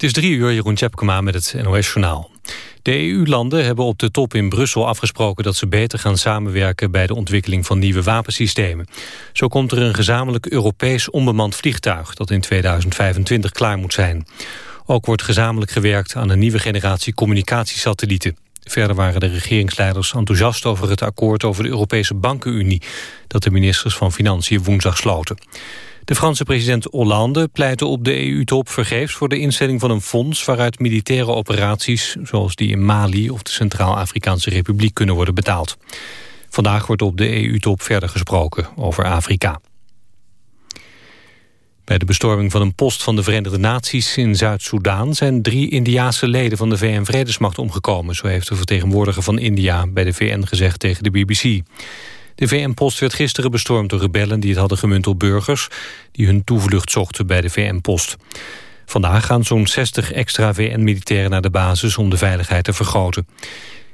Het is drie uur, Jeroen Tjepkema met het NOS-journaal. De EU-landen hebben op de top in Brussel afgesproken... dat ze beter gaan samenwerken bij de ontwikkeling van nieuwe wapensystemen. Zo komt er een gezamenlijk Europees onbemand vliegtuig... dat in 2025 klaar moet zijn. Ook wordt gezamenlijk gewerkt aan een nieuwe generatie communicatiesatellieten. Verder waren de regeringsleiders enthousiast over het akkoord over de Europese Bankenunie... dat de ministers van Financiën woensdag sloten. De Franse president Hollande pleitte op de EU-top vergeefs voor de instelling van een fonds waaruit militaire operaties zoals die in Mali of de Centraal-Afrikaanse Republiek kunnen worden betaald. Vandaag wordt op de EU-top verder gesproken over Afrika. Bij de bestorming van een post van de Verenigde Naties in Zuid-Soedan... zijn drie Indiaanse leden van de VN-vredesmacht omgekomen. Zo heeft de vertegenwoordiger van India bij de VN gezegd tegen de BBC. De VN-post werd gisteren bestormd door rebellen die het hadden gemunt op burgers... die hun toevlucht zochten bij de VN-post. Vandaag gaan zo'n 60 extra VN-militairen naar de basis om de veiligheid te vergroten.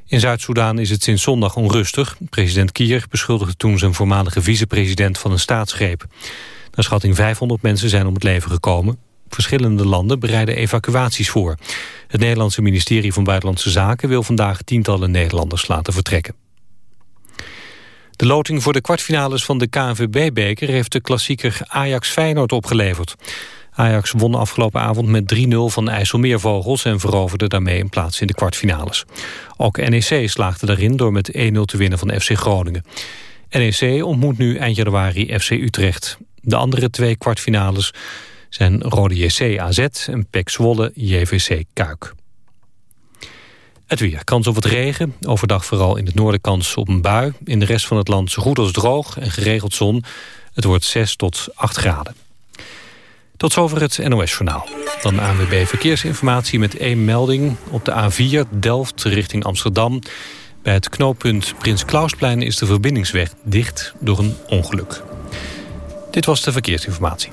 In Zuid-Soedan is het sinds zondag onrustig. President Kier beschuldigde toen zijn voormalige vicepresident van een staatsgreep. Naar schatting 500 mensen zijn om het leven gekomen. Verschillende landen bereiden evacuaties voor. Het Nederlandse ministerie van Buitenlandse Zaken wil vandaag tientallen Nederlanders laten vertrekken. De loting voor de kwartfinales van de KNVB-beker... heeft de klassieker Ajax-Feyenoord opgeleverd. Ajax won afgelopen avond met 3-0 van IJsselmeervogels... en veroverde daarmee een plaats in de kwartfinales. Ook NEC slaagde daarin door met 1-0 te winnen van FC Groningen. NEC ontmoet nu eind januari FC Utrecht. De andere twee kwartfinales zijn Rode JC AZ en PEC Zwolle JVC Kuik. Het weer. Kans op wat regen. Overdag vooral in het noorden kans op een bui. In de rest van het land zo goed als droog en geregeld zon. Het wordt 6 tot 8 graden. Tot zover het NOS-journaal. Dan ANWB Verkeersinformatie met één melding. Op de A4 Delft richting Amsterdam. Bij het knooppunt Prins Klausplein is de verbindingsweg dicht door een ongeluk. Dit was de verkeersinformatie.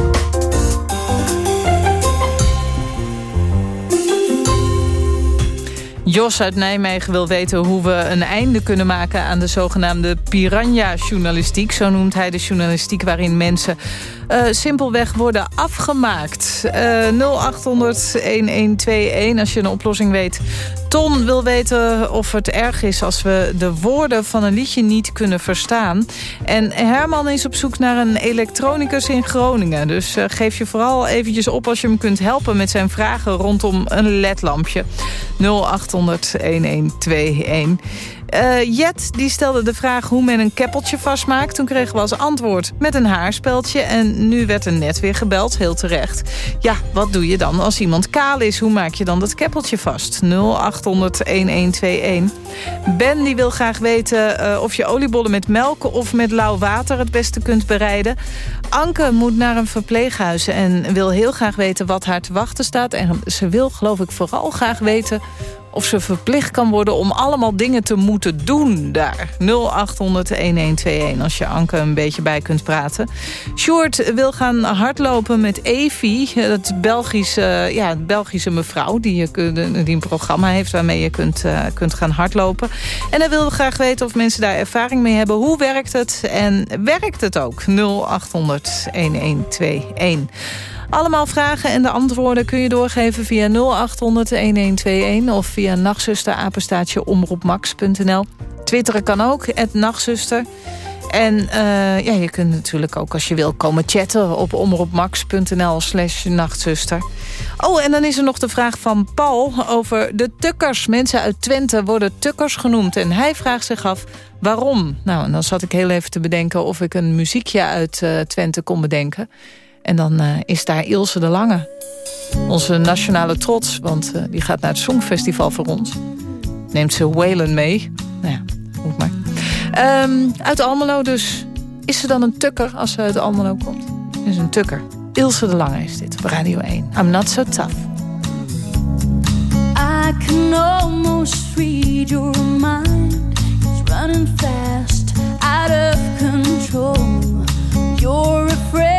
Jos uit Nijmegen wil weten hoe we een einde kunnen maken... aan de zogenaamde piranha-journalistiek. Zo noemt hij de journalistiek waarin mensen uh, simpelweg worden afgemaakt. Uh, eh, 0800-1121 als je een oplossing weet. Ton wil weten of het erg is als we de woorden van een liedje niet kunnen verstaan. En Herman is op zoek naar een elektronicus in Groningen. Dus uh, geef je vooral eventjes op als je hem kunt helpen met zijn vragen rondom een ledlampje. 0800 1121. Uh, Jet die stelde de vraag hoe men een keppeltje vastmaakt. Toen kregen we als antwoord met een haarspeldje. En nu werd er net weer gebeld, heel terecht. Ja, wat doe je dan als iemand kaal is? Hoe maak je dan dat keppeltje vast? 0800-1121. Ben die wil graag weten uh, of je oliebollen met melk of met lauw water het beste kunt bereiden. Anke moet naar een verpleeghuis en wil heel graag weten wat haar te wachten staat. En ze wil geloof ik vooral graag weten of ze verplicht kan worden om allemaal dingen te moeten doen daar. 0800-1121 als je Anke een beetje bij kunt praten. Sjoerd wil gaan hardlopen met Evie, het Belgische, ja, Belgische mevrouw... Die, je, die een programma heeft waarmee je kunt, uh, kunt gaan hardlopen. En hij wil graag weten of mensen daar ervaring mee hebben. Hoe werkt het en werkt het ook? 0800-1121. Allemaal vragen en de antwoorden kun je doorgeven via 0800-1121... of via nachtzusterapenstaatje omroepmax.nl. Twitteren kan ook, het nachtzuster. En uh, ja, je kunt natuurlijk ook als je wil komen chatten op omroepmax.nl slash nachtzuster. Oh, en dan is er nog de vraag van Paul over de tukkers. Mensen uit Twente worden tukkers genoemd. En hij vraagt zich af waarom. Nou, en dan zat ik heel even te bedenken of ik een muziekje uit uh, Twente kon bedenken. En dan uh, is daar Ilse de Lange. Onze nationale trots, want uh, die gaat naar het Songfestival voor ons. Neemt ze Waylon mee. Nou ja, moet maar. Um, uit Almelo dus. Is ze dan een tukker als ze uit Almelo komt? Is een tukker. Ilse de Lange is dit op Radio 1. I'm not so tough. I can almost read your mind. It's running fast, out of control. You're afraid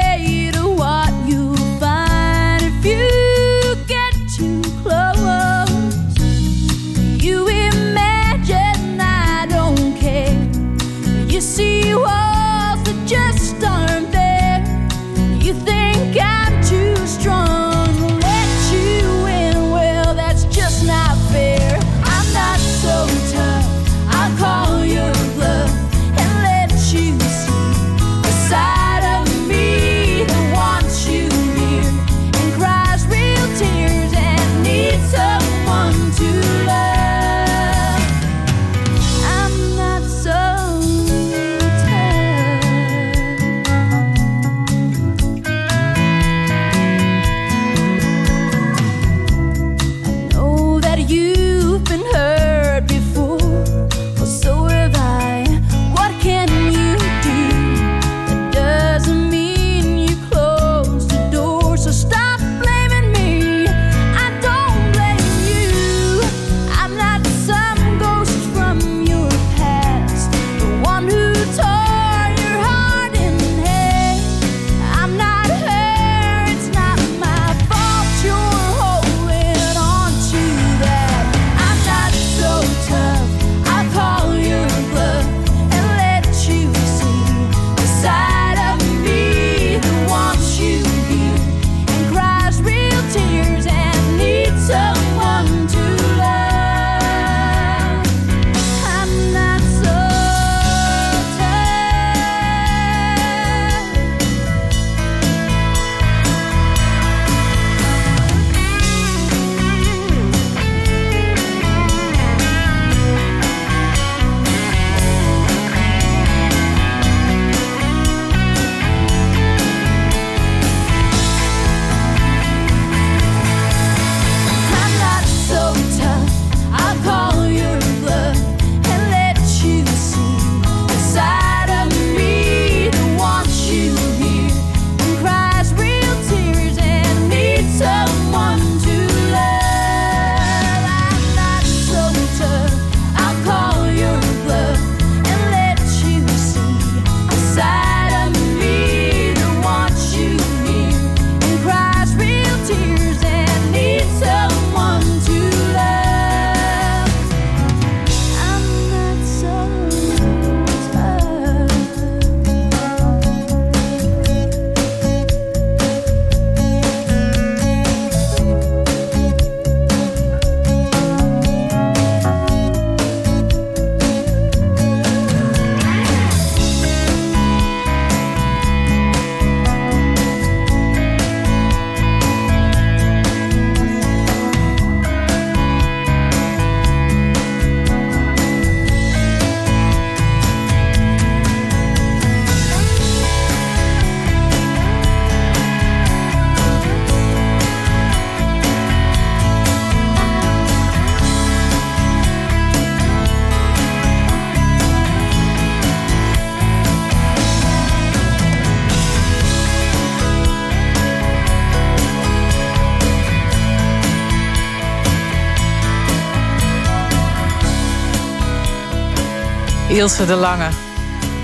Ilse de Lange.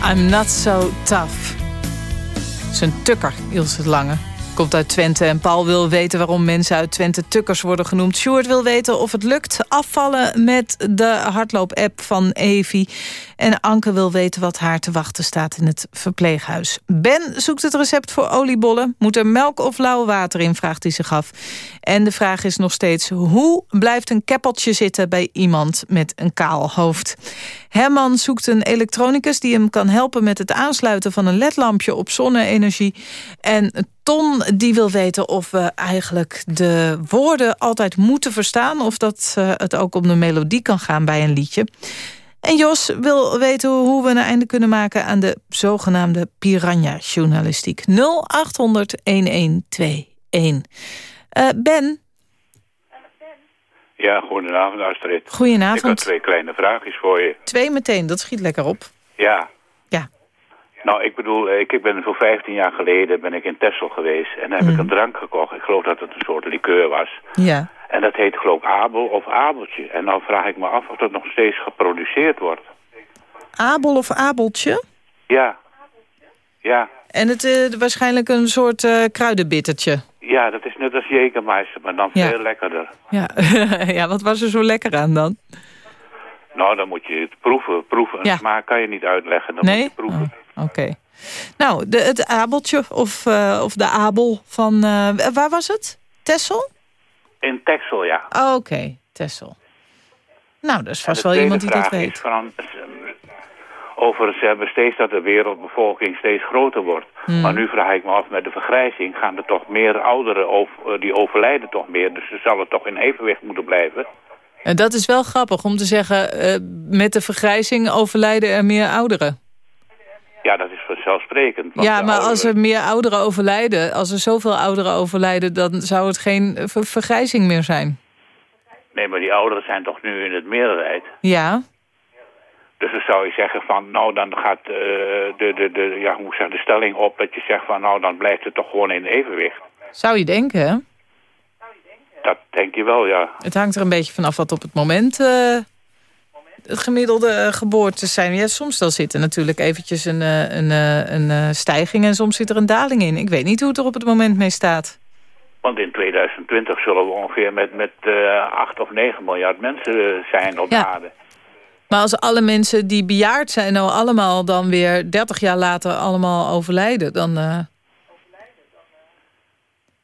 I'm not so tough. Zijn tukker, Ilse de Lange. Komt uit Twente en Paul wil weten waarom mensen uit Twente tukkers worden genoemd. Sjoerd wil weten of het lukt afvallen met de hardloop-app van Evi. En Anke wil weten wat haar te wachten staat in het verpleeghuis. Ben zoekt het recept voor oliebollen. Moet er melk of lauw water in, vraagt hij zich af. En de vraag is nog steeds... hoe blijft een keppeltje zitten bij iemand met een kaal hoofd? Herman zoekt een elektronicus die hem kan helpen... met het aansluiten van een ledlampje op zonne-energie. En Ton die wil weten of we eigenlijk de woorden altijd moeten verstaan... of dat uh, het ook om de melodie kan gaan bij een liedje. En Jos wil weten hoe we een einde kunnen maken... aan de zogenaamde piranha-journalistiek. 0800-1121. Uh, ben? Ja, goedenavond Astrid. Goedenavond. Ik heb twee kleine vraagjes voor je. Twee meteen, dat schiet lekker op. Ja. Nou, ik bedoel, ik ben voor 15 jaar geleden ben ik in Texel geweest... en heb mm. ik mhm. een drank gekocht. Ik geloof dat het een soort liqueur was. Ja. En dat heet geloof ik Abel of Abeltje. En nou vraag ik me af of dat nog steeds geproduceerd wordt. Abel of Abeltje? Ja. Ja. En het is uh, waarschijnlijk een soort uh, kruidenbittertje? Ja, dat is net als Jekermeister, maar dan veel lekkerder. Ja. ja, wat was er zo lekker aan dan? Nou, dan moet je het proeven. proeven. Ja. smaak kan je niet uitleggen, dan nee? moet je proeven. Oh, Oké. Nou, de, het abeltje of, uh, of de abel van... waar was het? Tessel? In Texel, ja. Oh, Oké, okay. Texel. Nou, dat is vast wel iemand die dat weet. Van, over, ze hebben steeds dat de wereldbevolking steeds groter wordt. Hmm. Maar nu vraag ik me af, met de vergrijzing gaan er toch meer ouderen, over, eh, die overlijden toch meer. Dus ze zal het toch in evenwicht moeten blijven. En dat is wel grappig om te zeggen, uh, met de vergrijzing overlijden er meer ouderen. Ja, dat is vanzelfsprekend. Ja, maar als er meer ouderen overlijden, als er zoveel ouderen overlijden... dan zou het geen vergrijzing meer zijn. Nee, maar die ouderen zijn toch nu in het meerderheid? Ja. Dus dan zou je zeggen van, nou dan gaat uh, de, de, de, ja, hoe zeg, de stelling op dat je zegt van, nou dan blijft het toch gewoon in evenwicht. Zou je denken, hè? Dat denk je wel, ja. Het hangt er een beetje vanaf wat op het moment uh, het gemiddelde eh, geboortes zijn. Ja, soms dan zit er natuurlijk eventjes een, een, een, een stijging en soms zit er een daling in. Ik weet niet hoe het er op het moment mee staat. Want in 2020 zullen we ongeveer met, met uh, 8 of 9 miljard mensen zijn op ja. aarde. Maar als alle mensen die bejaard zijn nou allemaal dan weer 30 jaar later allemaal overlijden... dan... Uh,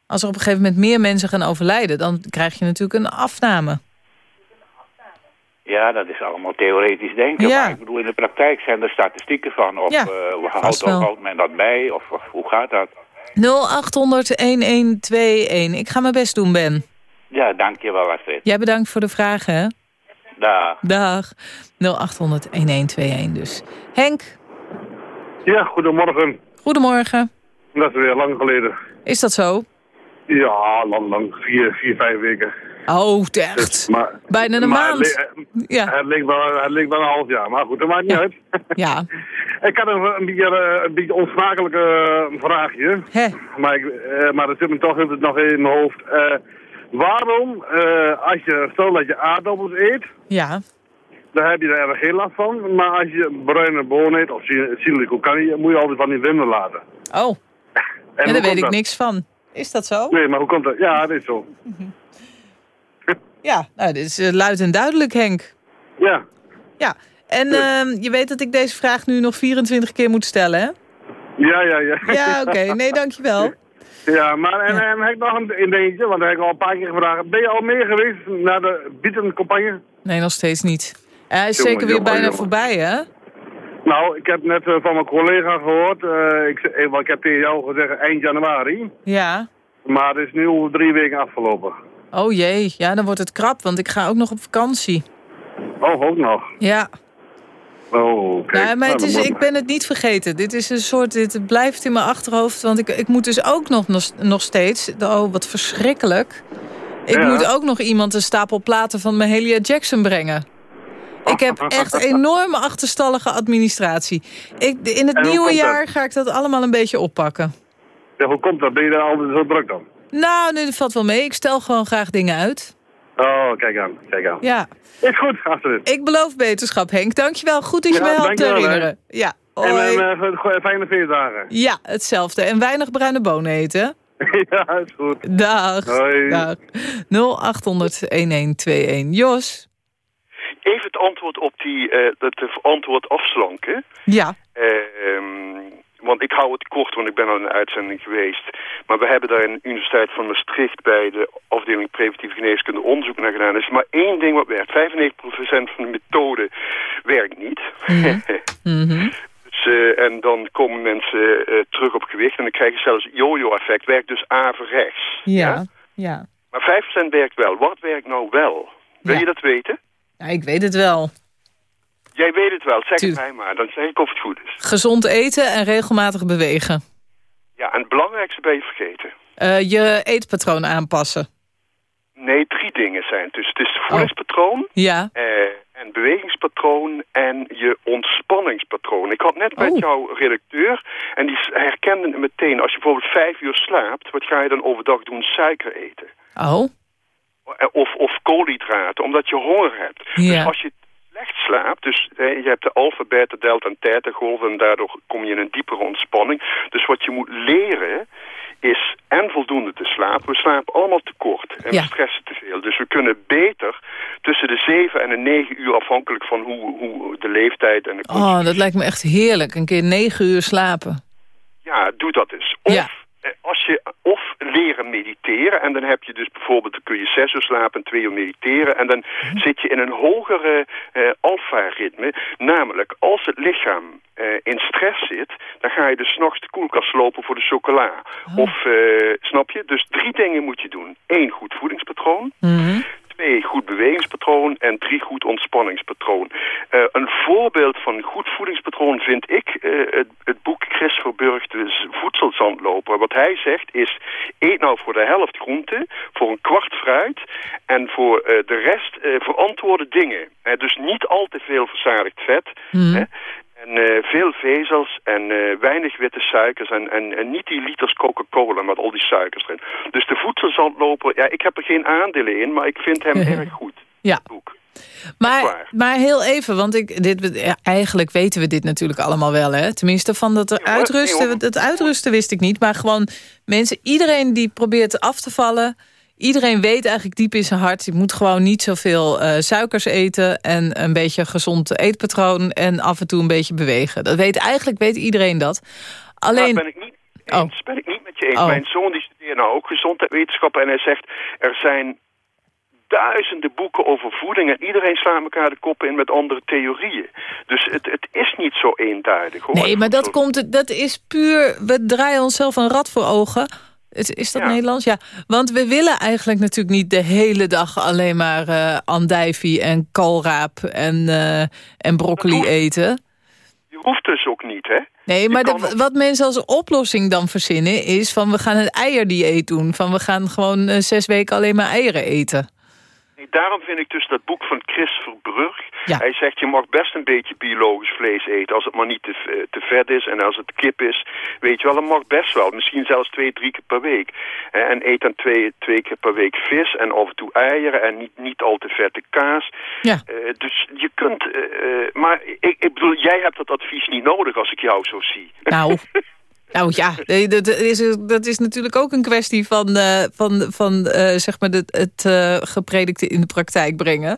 als er op een gegeven moment meer mensen gaan overlijden... dan krijg je natuurlijk een afname. Ja, dat is allemaal theoretisch denken. Ja. Maar ik bedoel, in de praktijk zijn er statistieken van. Of ja, uh, houdt, houdt men dat bij? Of, of hoe gaat dat? 0800-1121. Ik ga mijn best doen, Ben. Ja, dankjewel Astrid. Jij bedankt voor de vragen, hè? Dag. Dag. 0800-1121 dus. Henk? Ja, goedemorgen. Goedemorgen. Dat is weer lang geleden. Is dat zo? Ja, lang, lang. Vier, vier vijf weken. Oh, echt? Dus, maar, Bijna een maand. Het ja. het, leek wel, het leek wel een half jaar, maar goed, dat maakt niet uit. Ja. ik had een, een, beetje, eh, een beetje onsmakelijke eh, vraagje. Hè? Maar, ik, uh, maar dat zit me toch nog in mijn hoofd. Uh, waarom, als je, stel dat je aardappels eet... Ja. Dan heb je er erg geen last van. Maar als je bruine bonen eet, of silico kan je, moet je altijd van die winden laten. Oh. en, daar weet ik niks van. Is dat zo? Nee, maar hoe komt dat? Ja, dat is zo. Ja, nou, dit is uh, luid en duidelijk, Henk. Ja. Ja, en uh, je weet dat ik deze vraag nu nog 24 keer moet stellen, hè? Ja, ja, ja. Ja, oké. Okay. Nee, dankjewel. Ja, maar en, ja. en heb ik nog een, een dingetje, want dat heb ik al een paar keer gevraagd. Ben je al mee geweest naar de bietencampagne? Nee, nog steeds niet. Hij is zeker weer bijna voorbij, hè? Nou, ik heb net uh, van mijn collega gehoord, uh, ik, ik heb tegen jou gezegd eind januari. Ja. Maar het is nu drie weken afgelopen. Oh jee, ja, dan wordt het krap, want ik ga ook nog op vakantie. Oh, ook nog? Ja. Oh, oké. Ja, maar het is, ik ben het niet vergeten. Dit is een soort, dit blijft in mijn achterhoofd. Want ik, ik moet dus ook nog, nog steeds, oh wat verschrikkelijk. Ik moet ook nog iemand een stapel platen van Mahalia Jackson brengen. Ik heb echt enorme achterstallige administratie. Ik, in het nieuwe jaar ga ik dat allemaal een beetje oppakken. Ja, hoe komt dat? Ben je daar altijd zo druk dan? Nou, nee, dat valt wel mee. Ik stel gewoon graag dingen uit. Oh, kijk aan, kijk aan. Ja. Is goed. Ik beloof beterschap, Henk. Dankjewel. Goed dat je Ja, mij helpt dankjewel, hè. herinneren. Ja. En Hoi. een uh, goeie- fijne feestdagen. Ja, hetzelfde. En weinig bruine bonen eten. ja, is goed. Dag. Hoi. Dag. 0800-1121. Jos. Even het antwoord op die, eh het antwoord afslanken. Ja. Ehm, want ik hou het kort, want ik ben al in de uitzending geweest. Maar we hebben daar in de Universiteit van Maastricht bij de afdeling preventieve geneeskunde onderzoek naar gedaan. Er is maar één ding wat werkt. 95% van de methode werkt niet. Mhm. dus, eh, en dan komen mensen eh, terug op gewicht en dan krijg je zelfs yo-yo-effect. Werkt dus averechts. Ja. Ja. Maar 5% werkt wel. Wat werkt nou wel? Wil Ja. je dat weten? ja, ik weet het wel. Jij weet het wel, zeg het mij maar. Dan zeg ik of het goed is. Gezond eten en regelmatig bewegen. Ja, en het belangrijkste ben je vergeten. Eh, je eetpatroon aanpassen. Nee, drie dingen zijn het. Dus het is het voedingspatroon, Ja. eh, en bewegingspatroon en je ontspanningspatroon. Ik had net met Oh. jouw redacteur en die herkende het meteen. Als je bijvoorbeeld vijf uur slaapt, wat ga je dan overdag doen? Suiker eten. Oh. Eh, Of, of koolhydraten, omdat je honger hebt. Ja. Dus als je slecht slaapt, dus je hebt de alfa, beta, delta en theta golven en daardoor kom je in een diepere ontspanning. Dus wat je moet leren is en voldoende te slapen. We slapen allemaal te kort en Ja. we stressen te veel. Dus we kunnen beter tussen de 7 en de 9 uur afhankelijk van hoe, hoe de leeftijd en de Oh, dat lijkt me echt heerlijk. Een keer negen uur slapen. Ja, doe dat eens. Of, Ja. Eh, als je, of leren mediteren. En dan heb je dus bijvoorbeeld, dan kun je zes uur slapen en twee uur mediteren. En dan Mhm. zit je in een hogere eh alfa-ritme. Namelijk, als het lichaam eh, in stress zit, dan ga je dus 's nachts de koelkast lopen voor de chocola. Oh. Of, snap je? Dus drie dingen moet je doen. Eén, goed voedingspatroon. Mhm. Twee, goed bewegingspatroon. En drie, goed ontspanningspatroon. Eh, een voorbeeld van goed voedingspatroon vind ik eh, het, het boek Chris Verburg, de voedselzandloper. Wat hij zegt is, eet nou voor de helft groente, voor een kwart fruit en voor eh, de rest verantwoorde dingen. Dus niet al te veel verzadigd vet. Hè? En eh, veel vezels en eh, weinig witte suikers en, en, en niet die liters Coca-Cola met al die suikers erin. Dus de voedselzandloper, ja, ik heb er geen aandelen in, maar ik vind hem erg goed. Ja. het Boek. Maar, maar heel even, want ik, dit, eigenlijk weten we dit natuurlijk allemaal wel. Hè? Tenminste, van dat er uitrusten, dat uitrusten wist ik niet. Maar gewoon mensen, iedereen die probeert af te vallen... Iedereen weet eigenlijk diep in zijn hart... je moet gewoon niet zoveel eh, suikers eten... en een beetje een gezond eetpatroon... en af en toe een beetje bewegen. Dat weet, eigenlijk weet iedereen dat. Alleen, Maar ben ik niet Oh. eens, ben ik niet met je eens. Oh. Mijn zoon die studeert nou ook gezondheidswetenschappen en hij zegt er zijn duizenden boeken over voeding en iedereen slaat elkaar de koppen in met andere theorieën. Dus het, het is niet zo eenduidig. Hoor. nee, maar dat, komt, dat is puur... we draaien onszelf een rad voor ogen... Is, dat Ja. Nederlands? Ja. Want we willen eigenlijk natuurlijk niet de hele dag alleen maar eh andijvie en koolraap en, eh, en broccoli hoeft- eten. Je hoeft dus ook niet, hè? Nee, maar de- wat mensen als oplossing dan verzinnen is van we gaan het eierdieet doen. Van we gaan gewoon eh, zes weken alleen maar eieren eten. Daarom vind ik dus dat boek van Chris Verbrugge. Ja. Hij zegt je mag best een beetje biologisch vlees eten als het maar niet te, v- te vet is. En als het kip is, weet je wel, dat mag best wel. Misschien zelfs twee, drie keer per week. Eh, En eet dan twee, twee keer per week vis en af en toe eieren en niet, niet al te vette kaas. Ja. Eh, dus je kunt, eh, eh, maar ik, ik bedoel, jij hebt dat advies niet nodig als ik jou zo zie. Nou, nou ja, dat is, dat is natuurlijk ook een kwestie van, eh, van, van eh, zeg maar het, het eh, gepredikte in de praktijk brengen.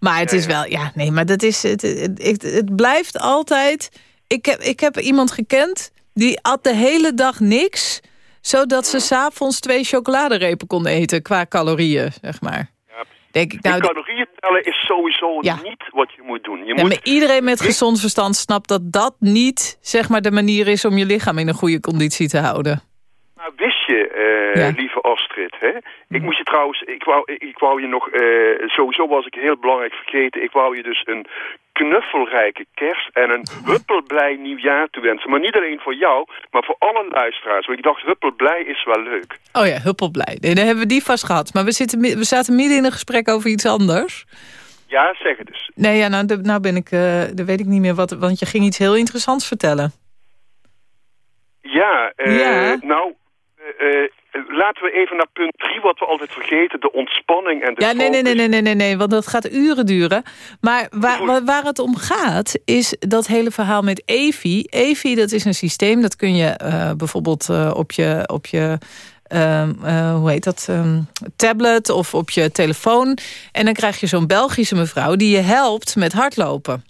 Maar het Ja, is wel, ja, nee, maar dat is, het, het, het, het blijft altijd... Ik heb, ik heb iemand gekend, die at de hele dag niks... zodat ze s'avonds twee chocoladerepen kon eten qua calorieën, zeg maar. Denk ik, Die nou, calorieën tellen is sowieso Ja. niet wat je moet doen. Je moet maar iedereen met gezond verstand snapt dat dat niet zeg maar, de manier is om je lichaam in een goede conditie te houden. Maar wist je, eh, Ja. Lieve Astrid, hè? ik moest je trouwens, ik wou, ik wou je nog, eh, sowieso was ik heel belangrijk vergeten, ik wou je dus een knuffelrijke kerst en een huppelblij nieuwjaar toewensen. Maar niet alleen voor jou, maar voor alle luisteraars. Want ik dacht, huppelblij is wel leuk. Oh ja, huppelblij. Nee, dan hebben we die vast gehad. Maar we, zitten, we zaten midden in een gesprek over iets anders. Ja, zeg het eens. Nee, ja, nou, nou ben ik, eh dan weet ik niet meer wat, want je ging iets heel interessants vertellen. Ja, eh, Ja. nou, eh, laten we even naar punt drie, wat we altijd vergeten, de ontspanning en de Ja, nee, nee, nee, nee, nee, nee, want dat gaat uren duren. Maar waar, waar, het om gaat, is dat hele verhaal met EVI. EVI, dat is een systeem, dat kun je uh, bijvoorbeeld uh, op je... Op je uh, hoe heet dat, um, tablet of op je telefoon. En dan krijg je zo'n Belgische mevrouw die je helpt met hardlopen.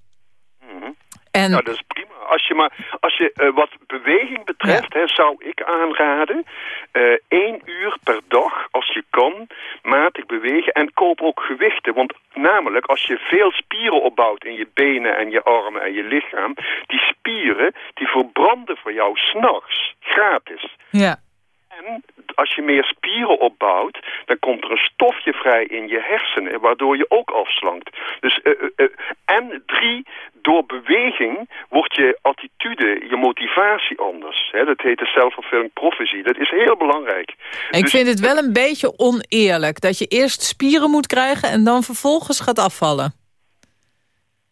Mm -hmm. en, nou, dat is prima. Als je, maar, als je uh, wat beweging betreft, ja. hè, zou ik aanraden... Uh, één uur per dag, als je kan, matig bewegen en koop ook gewichten. Want namelijk, als je veel spieren opbouwt in je benen en je armen en je lichaam... die spieren, die verbranden voor jou s'nachts, gratis. Ja. En als je meer spieren opbouwt, dan komt er een stofje vrij in je hersenen, waardoor je ook afslankt. Dus, uh, uh, en drie, door beweging wordt je attitude, je motivatie anders. Hè? Dat heet de self-fulfilling prophecy. Dat is heel belangrijk. Ik dus, vind het wel een beetje oneerlijk, dat je eerst spieren moet krijgen en dan vervolgens gaat afvallen.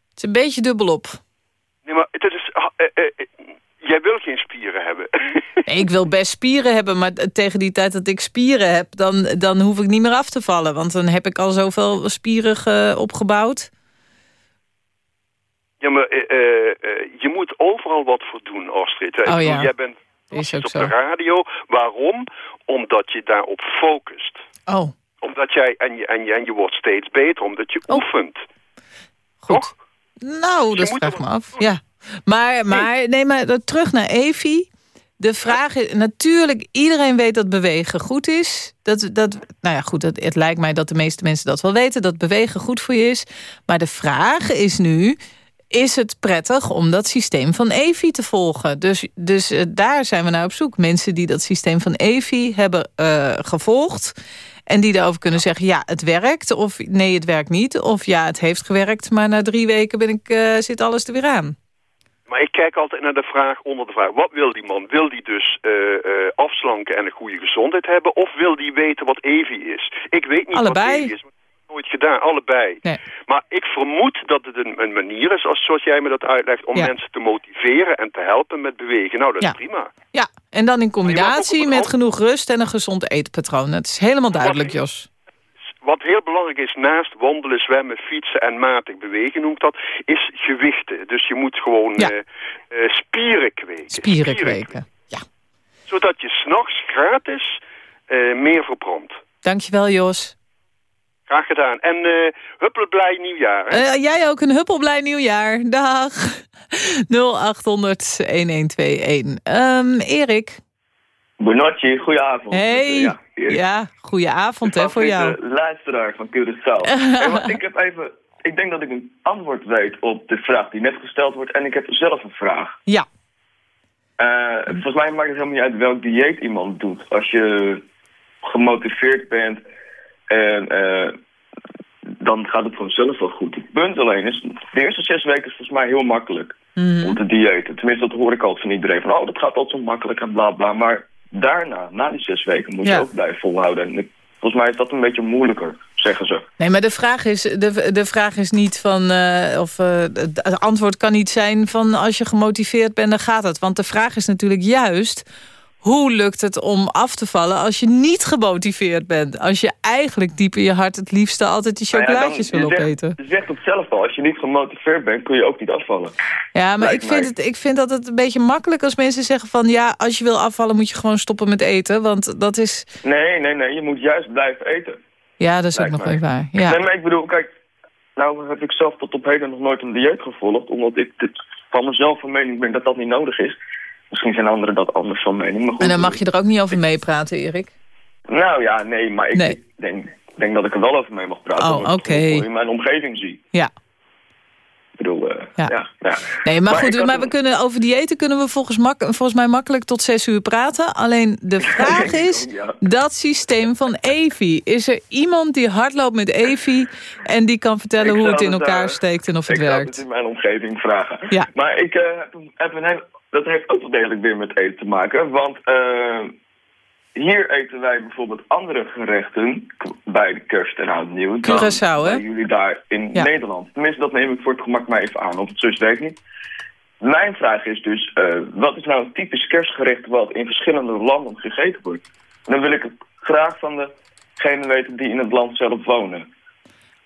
Het is een beetje dubbelop. Nee, maar het is... Jij wil geen spieren hebben. ik wil best spieren hebben, maar tegen die tijd dat ik spieren heb... dan, dan hoef ik niet meer af te vallen. Want dan heb ik al zoveel spieren opgebouwd. Ja, maar uh, uh, je moet overal wat voor doen, Astrid. Oh, ja. Jij bent Is ook op zo. de radio. Waarom? Omdat je daarop focust. Oh. Omdat jij, en je, en je, en je wordt steeds beter, omdat je oh. oefent. Goed. Toch? Nou, dat vraag me af. Ja. Maar, maar, nee, maar terug naar Evi. De vraag is, natuurlijk, iedereen weet dat bewegen goed is. Dat, dat, nou ja, goed, het, het lijkt mij dat de meeste mensen dat wel weten... dat bewegen goed voor je is. Maar de vraag is nu, is het prettig om dat systeem van EVI te volgen? Dus, dus uh, daar zijn we naar op zoek. Mensen die dat systeem van EVI hebben uh, gevolgd... en die daarover kunnen zeggen, ja, het werkt... of nee, het werkt niet, of ja, het heeft gewerkt... maar na drie weken ben ik, uh, zit alles er weer aan. Maar ik kijk altijd naar de vraag onder de vraag. Wat wil die man? Wil die dus uh, uh, afslanken en een goede gezondheid hebben? Of wil die weten wat EVI is? Ik weet niet Allebei. wat EVI is. Nooit gedaan, allebei. Nee. Maar ik vermoed dat het een, een manier is, als, zoals jij me dat uitlegt... om ja. mensen te motiveren en te helpen met bewegen. Nou, dat ja. is prima. Ja, en dan in combinatie met genoeg rust en een gezond eetpatroon. Het is helemaal duidelijk, Jos wat heel belangrijk is, naast wandelen, zwemmen, fietsen en matig bewegen, noem ik dat, is gewichten. Dus je moet gewoon ja. uh, uh, spieren kweken. Spieren, kweken, ja. Zodat je s'nachts gratis uh, meer verbrandt. Dankjewel, Jos. Graag gedaan. En huppelblij nieuwjaar. Jij ook een huppelblij nieuwjaar. Dag. 0800 1121. Um, Erik. Bonotje, goedenavond. Hey. Ja, ja goedenavond hè, voor jou. luisteraar van Curaçao. hey, ik heb even, ik denk dat ik een antwoord weet op de vraag die net gesteld wordt. En ik heb zelf een vraag. Ja. Uh, volgens mij maakt het helemaal niet uit welk dieet iemand doet. Als je gemotiveerd bent en uh, dan gaat het vanzelf wel goed. Het punt alleen is, de eerste zes weken is volgens mij heel makkelijk mm -hmm. om te diëten. Tenminste, dat hoor ik altijd van iedereen. Van, oh, dat gaat altijd zo makkelijk en bla bla. Maar daarna, na die zes weken, moet ja. je ook blijven volhouden. En volgens mij is dat een beetje moeilijker, zeggen ze. Nee, maar de vraag is, de, de vraag is niet van... Uh, of uh, het antwoord kan niet zijn van als je gemotiveerd bent, dan gaat het. Want de vraag is natuurlijk juist... Hoe lukt het om af te vallen als je niet gemotiveerd bent? Als je eigenlijk diep in je hart het liefste altijd die chocolaatjes nou ja, wil zegt, opeten. Je zegt het zelf al, als je niet gemotiveerd bent kun je ook niet afvallen. Ja, maar ik vind, het, ik vind dat het een beetje makkelijk als mensen zeggen van... ja, als je wil afvallen moet je gewoon stoppen met eten, want dat is... Nee, nee, nee, je moet juist blijven eten. Ja, dat is Lijkt ook nog wel waar. Ja. Nee, maar ik bedoel, kijk, nou heb ik zelf tot op heden nog nooit een dieet gevolgd... omdat ik dit, van mezelf van mening ben dat dat niet nodig is... Misschien zijn anderen dat anders van mening. Maar goed, en dan mag je er ook niet over meepraten, Erik? Nou ja, nee, maar ik nee. Denk, denk dat ik er wel over mee mag praten. Oh, oké. Okay. in mijn omgeving zie. Ja. Ik bedoel, uh, ja. ja. ja. Nee, maar, maar goed, maar we kunnen, over diëten kunnen we volgens, mak volgens mij makkelijk tot zes uur praten. Alleen de vraag is, ja. dat systeem van EVI. Is er iemand die hardloopt met EVI en die kan vertellen ik hoe het in elkaar uh, steekt en of het werkt? Ik het in mijn omgeving vragen. Ja. Maar ik uh, heb, heb een hele dat heeft ook wel degelijk weer met eten te maken. Want uh, hier eten wij bijvoorbeeld andere gerechten bij de kerst en oud nieuw. Curaçao, hè? jullie daar in ja. Nederland. Tenminste, dat neem ik voor het gemak maar even aan. Of het zus weet niet. Mijn vraag is dus, uh, wat is nou een typisch kerstgerecht wat in verschillende landen gegeten wordt? dan wil ik het graag van degene weten die in het land zelf wonen.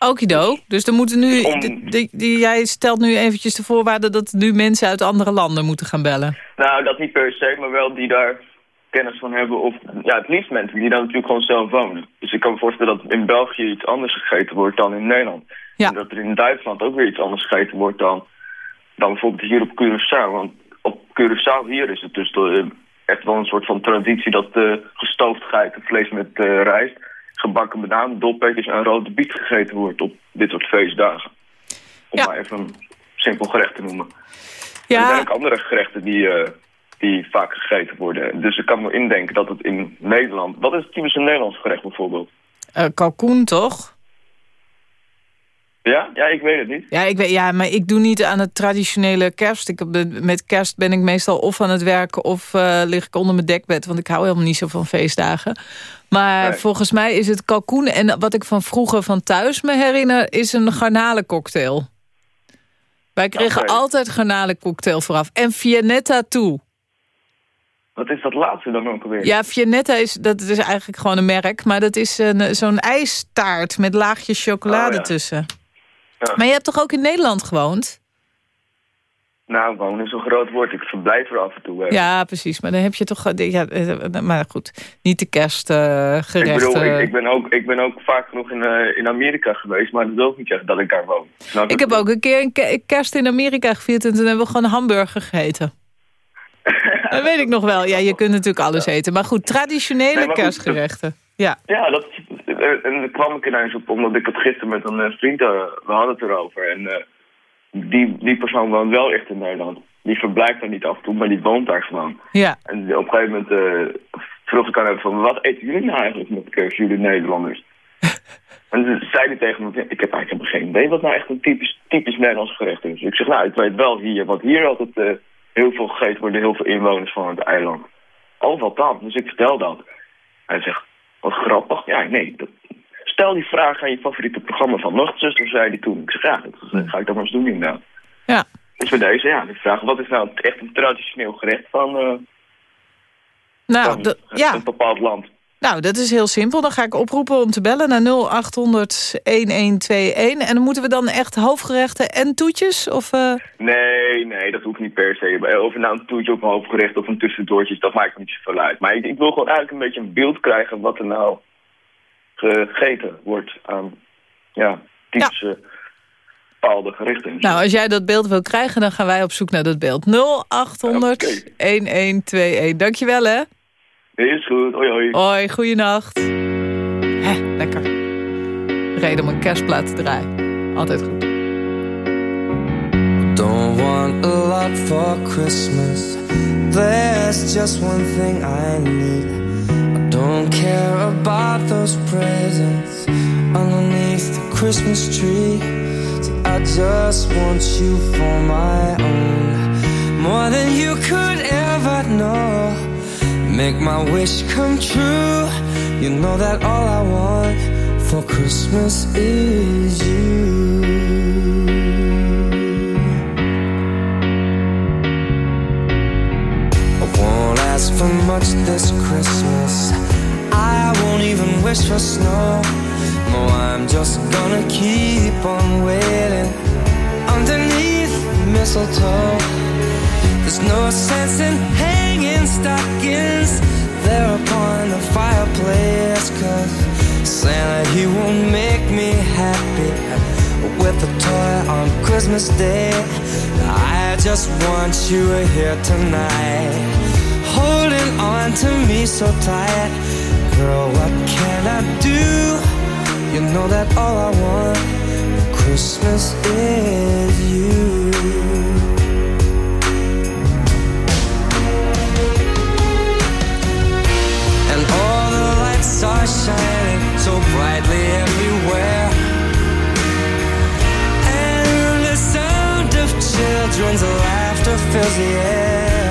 Okido. Dus er moeten nu, Om- jij stelt nu eventjes de voorwaarde dat nu mensen uit andere landen moeten gaan bellen. Nou, dat niet per se, maar wel die daar kennis van hebben. Of ja, het liefst mensen die daar natuurlijk gewoon zelf wonen. Dus ik kan me voorstellen dat in België iets anders gegeten wordt dan in Nederland. Ja. En dat er in Duitsland ook weer iets anders gegeten wordt dan, dan bijvoorbeeld hier op Curaçao. Want op Curaçao hier is het dus eh, echt wel een soort van traditie dat eh gestoofd geitenvlees met eh rijst, gebakken bananen, dolpetjes en rode biet gegeten wordt op dit soort feestdagen. Om Ja. maar even een simpel gerecht te noemen. Er zijn Ja, ook andere gerechten die, eh, die vaak gegeten worden. Dus ik kan me indenken dat het in Nederland... Wat is het typisch een Nederlands gerecht bijvoorbeeld? eh, kalkoen toch? Ja? Ja, ik weet het niet. Ja, ik weet, ja, maar ik doe niet aan het traditionele kerst. Ik, met kerst ben ik meestal of aan het werken of eh, lig ik onder mijn dekbed. Want ik hou helemaal niet zo van feestdagen. Maar Nee. volgens mij is het kalkoen. En wat ik van vroeger van thuis me herinner, is een garnalencocktail. Wij kregen altijd garnalencocktail vooraf. En Vianetta toe. Wat is dat laatste dan ook alweer? Ja, Vianetta is, dat is eigenlijk gewoon een merk. Maar dat is een- zo'n ijstaart met laagjes chocolade Oh, ja. tussen. Ja. Maar je hebt toch ook in Nederland gewoond? Nou, wonen is een groot woord. Ik verblijf er af en toe. hè. Ja, precies. Maar dan heb je toch... Ja, eh, maar goed, niet de kerstgerechten. ik bedoel, ik, ik, ben ook, ik ben ook vaak genoeg in, eh, in Amerika geweest, maar dat wil ook niet zeggen dat ik daar woon. Ik heb ook een keer een ke- kerst in Amerika gevierd... en toen hebben we gewoon hamburger gegeten. Dat weet ik nog wel. Ja, je kunt natuurlijk alles eten. Maar goed, traditionele Nee, maar goed, kerstgerechten. Ja, Ja, dat, en daar kwam ik ineens op, omdat ik het gisteren met een eh, vriend, eh, we hadden het erover. En eh, die, die persoon woont wel echt in Nederland. Die verblijft daar niet af en toe, maar die woont daar gewoon. ja. En op een gegeven moment eh, vroeg ik aan hem van, wat eten jullie nou eigenlijk met kerst, jullie Nederlanders? en ze zei hij tegen me, "Ja, ik heb eigenlijk geen idee wat nou echt een typisch, typisch Nederlands gerecht is. Ik zeg, nou, ik weet wel hier, want hier altijd eh, heel veel gegeten worden, heel veel inwoners van het eiland. Oh, wat dan? Dus ik vertel dat. Hij zegt, wat grappig. Ja, nee, dat- stel die vraag aan je favoriete programma van Nachtzuster, zei hij toen. Ik zeg, ja, dat ga ik dan maar eens doen inderdaad. ja. Dus bij deze, ja, die vraag, wat is nou echt een traditioneel gerecht van, eh, Nou, van ja. een bepaald land? Nou, dat is heel simpel. Dan ga ik oproepen om te bellen naar 0800-1121. En dan moeten we dan echt hoofdgerechten en toetjes? Of, eh, Nee, nee, dat hoeft niet per se. Of het nou een toetje op een hoofdgerecht of een tussendoortje, dat maakt niet zoveel uit. Maar ik, ik wil gewoon eigenlijk een beetje een beeld krijgen wat er nou gegeten wordt aan, ja, typische bepaalde gerechten. Nou, als jij dat beeld wil krijgen, dan gaan wij op zoek naar dat beeld. 0800-1121. Dankjewel, hè. Is goed, hoi hoi. Hoi, goeienacht. Hè, lekker. Reden om een kerstplaat te draaien. Altijd goed. Don't want a lot for Christmas. There's just one thing I need. I don't care about those presents underneath the Christmas tree. See, I just want you for my own, more than you could ever know. Make my wish come true. You know that all I want for Christmas is you. I won't ask for much this Christmas. I won't even wish for snow. No, I'm just gonna keep on waiting underneath mistletoe. There's no sense in stockings there upon the fireplace. Cause Santa, he won't make me happy with a toy on Christmas Day. I just want you here tonight, holding on to me so tight. Girl, what can I do? You know that all I want for Christmas is you. Shining so brightly everywhere. And the sound of children's laughter fills the air.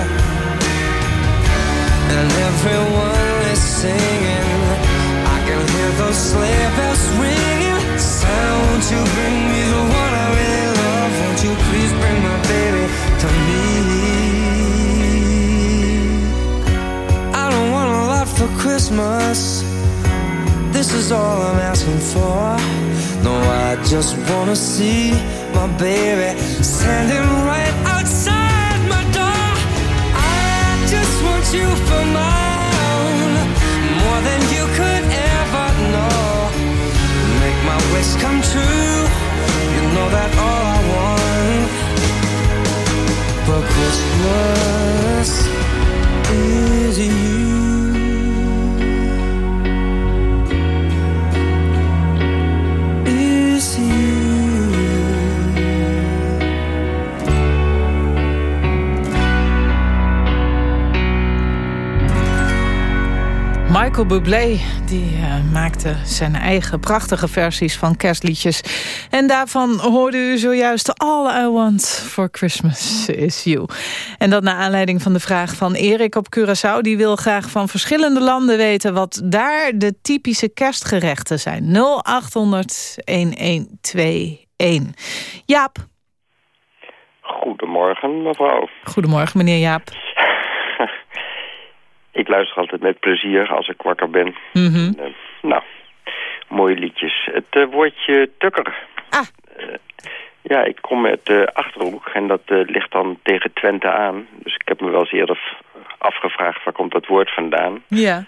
And everyone is singing. I can hear those sleigh bells ringing. Won't you bring me the one I really love? Won't you please bring my baby to me? I don't want a lot for Christmas. Is all I'm asking for. No, I just wanna see my baby standing right outside my door. I just want you for my own, more than you could ever know. Make my wish come true. You know that all I want for Christmas is you. Michael Bublé die, eh, maakte zijn eigen prachtige versies van kerstliedjes. En daarvan hoorde u zojuist All I Want for Christmas is You. En dat naar aanleiding van de vraag van Erik op Curaçao. Die wil graag van verschillende landen weten... wat daar de typische kerstgerechten zijn. 0800-1121. Jaap. Goedemorgen, mevrouw. Goedemorgen, meneer Jaap. Ik luister altijd met plezier als ik wakker ben. Mhm. Eh, nou, mooie liedjes. Het eh, woordje tukker. Ah. Eh, ja, ik kom uit de Achterhoek en dat ligt dan tegen Twente aan. Dus ik heb me wel eens eerder afgevraagd waar komt dat woord vandaan. Ja.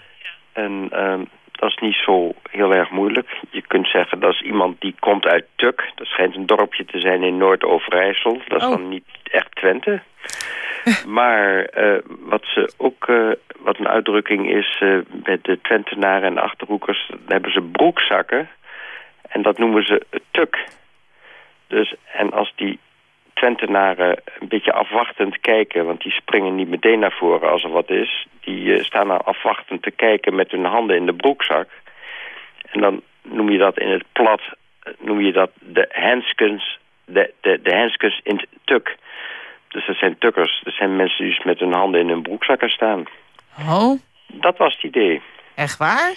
En ehm, dat is niet zo heel erg moeilijk. Je kunt zeggen dat is iemand die komt uit Tuk. Dat schijnt een dorpje te zijn in Noord-Overijssel. Dat is Oh. dan niet echt Twente. maar eh, wat, ze ook, eh, wat een uitdrukking is eh, bij de Twentenaren en Achterhoekers... dan hebben ze broekzakken en dat noemen ze Tuk. Dus, en als die Twentenaren een beetje afwachtend kijken... want die springen niet meteen naar voren als er wat is... die staan dan afwachtend te kijken met hun handen in de broekzak. En dan noem je dat in het plat... noem je dat de handskens, de, de, de handskens in het tuk. Dus dat zijn tukkers. Dat zijn mensen die dus met hun handen in hun broekzakken staan. Oh, Dat was het idee. echt waar?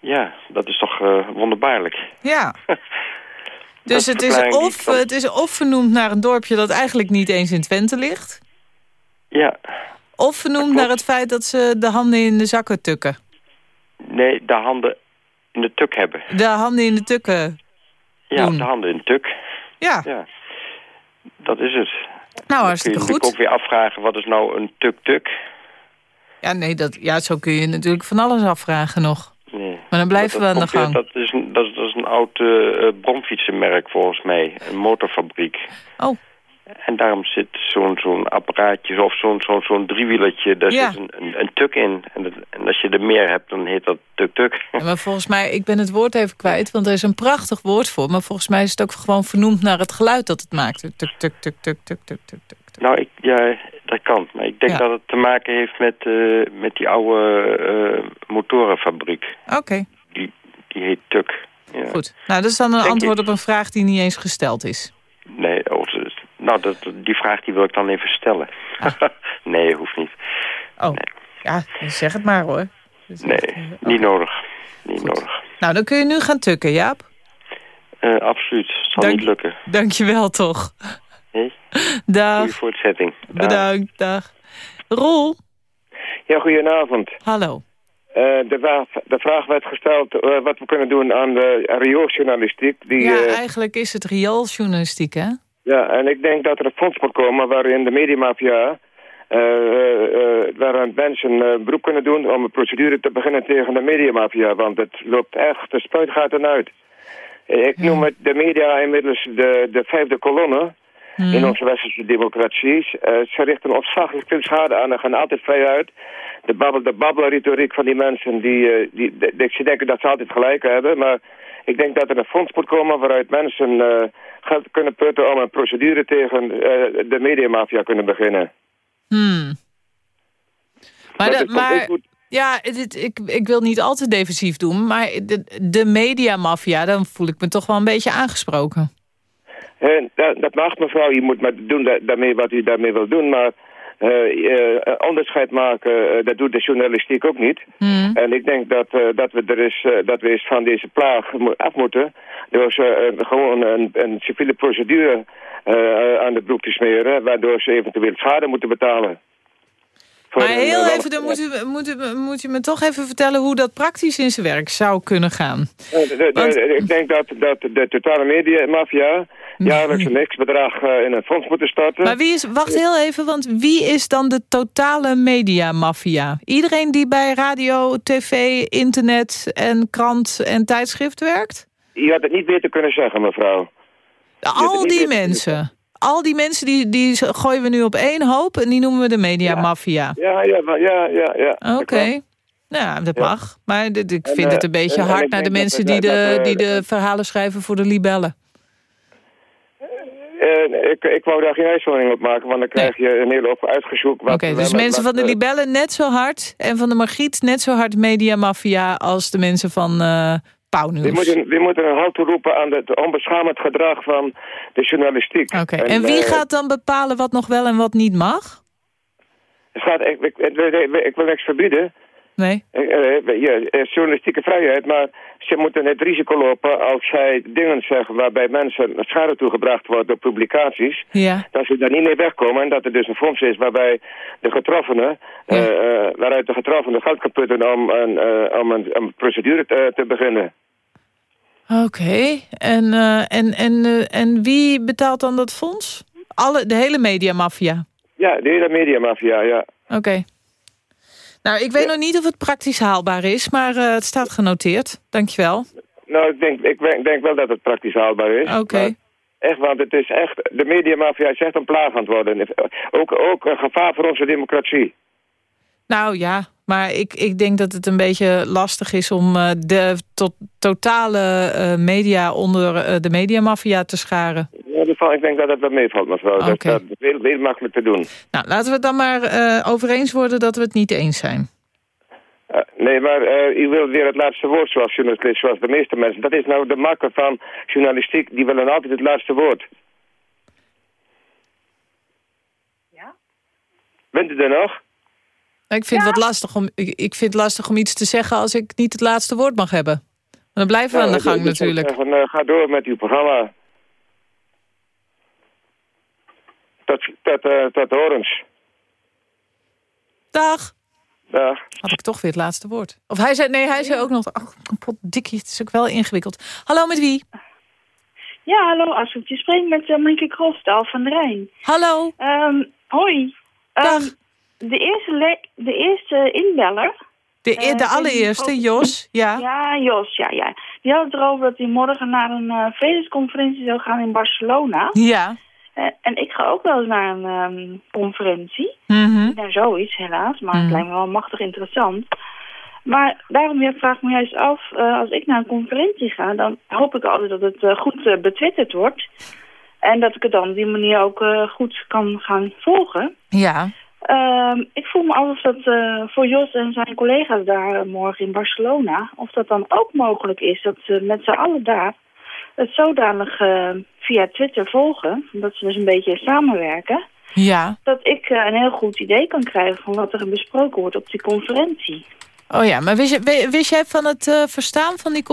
Ja, dat is toch eh, wonderbaarlijk. Ja. Dus het is, of, het is of vernoemd naar een dorpje dat eigenlijk niet eens in Twente ligt... Ja, of vernoemd naar het feit dat ze de handen in de zakken tukken. nee, de handen in de tuk hebben. De handen in de tukken. Ja, Doen. de handen in de tuk. Ja, Ja, dat is het. Nou Dan kun hartstikke je natuurlijk goed. ook weer afvragen, wat is nou een tuk-tuk? Ja, nee, dat, ja, zo kun je natuurlijk van alles afvragen nog. Nee. Maar dan blijven we aan de gang. Dat is een, dat is, dat is een oud eh, bromfietsenmerk volgens mij. Een motorfabriek. Oh. En daarom zit zo'n zo'n apparaatje of zo'n zo'n zo'n driewielertje, daar Ja. zit een, een, een tuk in. En, dat- en als je er meer hebt, dan heet dat tuk-tuk. Ja, maar volgens mij, ik ben het woord even kwijt, want er is een prachtig woord voor. Maar volgens mij is het ook gewoon vernoemd naar het geluid dat het maakt. Tuk, tuk, tuk, tuk, tuk, tuk, tuk, tuk. nou, ik, ja, dat kan. Maar ik denk Ja. dat het te maken heeft met, eh, met die oude eh, motorenfabriek. Oké, Die, die heet tuk. Ja. goed. Nou, dat is dan een Denk antwoord ik. op een vraag die niet eens gesteld is. Nee, nou, dat, die vraag die wil ik dan even stellen. nee, hoeft niet. Oh, ja, zeg het maar hoor. Nee, echt, niet oké. nodig. Niet Goed. nodig. Nou, dan kun je nu gaan tukken, Jaap. Eh, absoluut. Zal Dank- niet lukken. Dankjewel toch. Nee? Dag, Goeie voortzetting. Dag. bedankt, dag. Roel, Ja, goedenavond. hallo. Eh, de, vraag, de vraag werd gesteld eh, wat we kunnen doen aan de riooljournalistiek. Die, Ja, eigenlijk is het riooljournalistiek, hè? Ja, en ik denk dat er een fonds moet komen waarin de mediamafia... eh eh, eh, waarin mensen eh, beroep kunnen doen om een procedure te beginnen tegen de mediamafia. Want het loopt echt, de spuit gaat eruit. Eh, Ik noem het de media inmiddels de, de vijfde kolonne Hmm. in onze westerse democraties. Eh, ze richten ontzaglijk veel schade aan en gaan altijd vrij uit. De babbel, de babbelretoriek van die mensen, die, eh, die, de- ze denken dat ze altijd gelijk hebben. Maar ik denk dat er een fonds moet komen waaruit mensen eh, geld kunnen putten om een procedure tegen eh, de mediamafia kunnen beginnen. Hmm. Maar, Dat dat, ja, dit, ik, ik wil niet al te defensief doen, maar de, de mediamafia, dan voel ik me toch wel een beetje aangesproken. En dat, dat mag mevrouw, je moet maar doen da- daarmee wat u daarmee wil doen, maar onderscheid maken, eh, dat doet de journalistiek ook niet. Hmm. En ik denk dat, eh, dat, we er eens, eh, dat we eens van deze plaag af moeten, door ze eh, gewoon een, een civiele procedure eh, aan de broek te smeren, waardoor ze eventueel schade moeten betalen. Maar heel eh, even, dan moet u, moet, u, moet u me toch even vertellen... hoe dat praktisch in zijn werk zou kunnen gaan. Eh, Want- Ik denk dat, dat de totale media-mafia jaarlijks een x-bedrag eh, in een fonds moeten starten. Maar wie is, wacht heel even, want wie is dan de totale mediamafia? Iedereen die bij radio, tv, internet en krant en tijdschrift werkt? Je had het niet beter kunnen zeggen, mevrouw. Al die mensen. Al die mensen die, die gooien we nu op één hoop en die noemen we de mediamafia. Ja, ja, ja, ja, ja. Oké. Nou, dat mag. Maar ik vind eh, het een beetje hard naar de mensen die de, die eh, de verhalen schrijven voor de libellen. Ik, ik wou daar geen uitzondering op maken, want dan krijg je een hele hoop uitgezocht. wat- Oké, dus mensen wat, van de libellen net zo hard... en van de Margriet net zo hard mediamafia... als de mensen van eh Pauwnieuws. Die moeten, die moeten een halt toeroepen aan het onbeschamend gedrag van de journalistiek. Oké, en wie eh, gaat dan bepalen wat nog wel en wat niet mag? het gaat, ik, ik- ik wil niks verbieden. Nee. Eh, eh, ja, eh, journalistieke vrijheid, maar ze moeten het risico lopen als zij dingen zeggen waarbij mensen schade toegebracht wordt door publicaties, Ja. dat ze daar niet mee wegkomen en dat er dus een fonds is waarbij de getroffenen, waaruit de getroffenen geld kan putten om een, om een, een procedure te, te beginnen. Oké, en, en, en, en wie betaalt dan dat fonds? Alle, de hele mediamafia? Ja, de hele mediamafia, ja. Oké. Nou, ik weet nog niet of het praktisch haalbaar is, maar eh, het staat genoteerd. Dankjewel. Nou, ik denk, ik denk- wel dat het praktisch haalbaar is. Oké. Echt, want het is echt, de mediamafia is echt een plaag aan het worden. Ook, ook een gevaar voor onze democratie. Nou ja, maar ik, ik denk dat het een beetje lastig is om eh, de tot, totale eh, media onder eh, de mediamafia te scharen. In ieder geval, ik denk dat het wel meevalt, mevrouw. Dat, Oké. dat is heel, heel makkelijk te doen. Nou, laten we het dan maar eh over eens worden dat we het niet eens zijn. Eh, nee, maar eh, u wilt weer het laatste woord zoals journalist, zoals de meeste mensen. Dat is nou de makker van journalistiek. Die willen altijd het laatste woord. Ja? Bent u er nog? Ik vind, het wat lastig om, ik, ik vind het lastig om iets te zeggen als ik niet het laatste woord mag hebben. Maar dan blijven we aan de gang ik- ik zou natuurlijk. zeggen, eh, ga door met uw programma. Tot, tot, eh, tot horens. Dag. Dag. Had ik toch weer het laatste woord. Of hij zei, nee, hij zei ook nog, oh, kapot dikkie, het is ook wel ingewikkeld. Hallo, met wie? Ja, hallo Asselt. Je spreekt met uh, Marieke Kroftaal van de Rijn. Hallo. Ehm, hoi. Ehm, de, eerste de eerste inbeller... De, eh, de allereerste, die- Jos, ja. Ja, Jos, ja, ja. Die had het erover dat hij morgen naar een eh, vredesconferentie zou gaan in Barcelona. Ja. Eh, en ik ga ook wel eens naar een ehm, conferentie. Mhm. Niet naar zoiets, helaas. Maar Mhm. het lijkt me wel machtig interessant. Maar daarom vraag ik me juist af, als ik naar een conferentie ga... dan hoop ik altijd dat het goed betwitterd wordt. En dat ik het dan op die manier ook goed kan gaan volgen. Ja. Ehm, ik voel me af of dat eh, voor Jos en zijn collega's daar morgen in Barcelona... of dat dan ook mogelijk is dat ze met z'n allen daar het zodanig eh, via Twitter volgen... dat ze dus een beetje samenwerken... Ja. dat ik eh, een heel goed idee kan krijgen van wat er besproken wordt op die conferentie. Oh ja, maar wist, je, wist jij van het eh, verstaan van die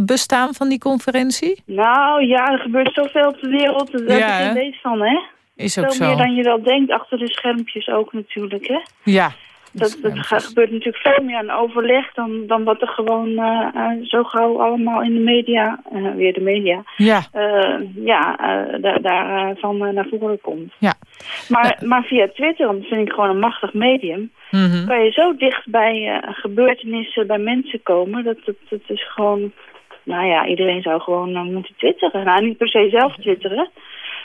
bestaan van die conferentie? Nou ja, er gebeurt zoveel op de wereld, daar heb hè? geen weet van, hè? Is ook Veel zo. meer dan je wel denkt, achter de schermpjes ook natuurlijk, hè? Ja. Dat, dat gebeurt natuurlijk veel meer aan overleg dan, dan wat er gewoon eh, eh, zo gauw allemaal in de media, eh, weer de media, Ja. eh, ja, eh, daar, daar van eh, naar voren komt. Ja. Maar, maar via Twitter, want dat vind ik gewoon een machtig medium, Mhm. kan je zo dicht bij eh, gebeurtenissen, bij mensen komen. Dat, dat, dat is gewoon, nou ja, iedereen zou gewoon moeten twitteren. Nou, niet per se zelf twitteren,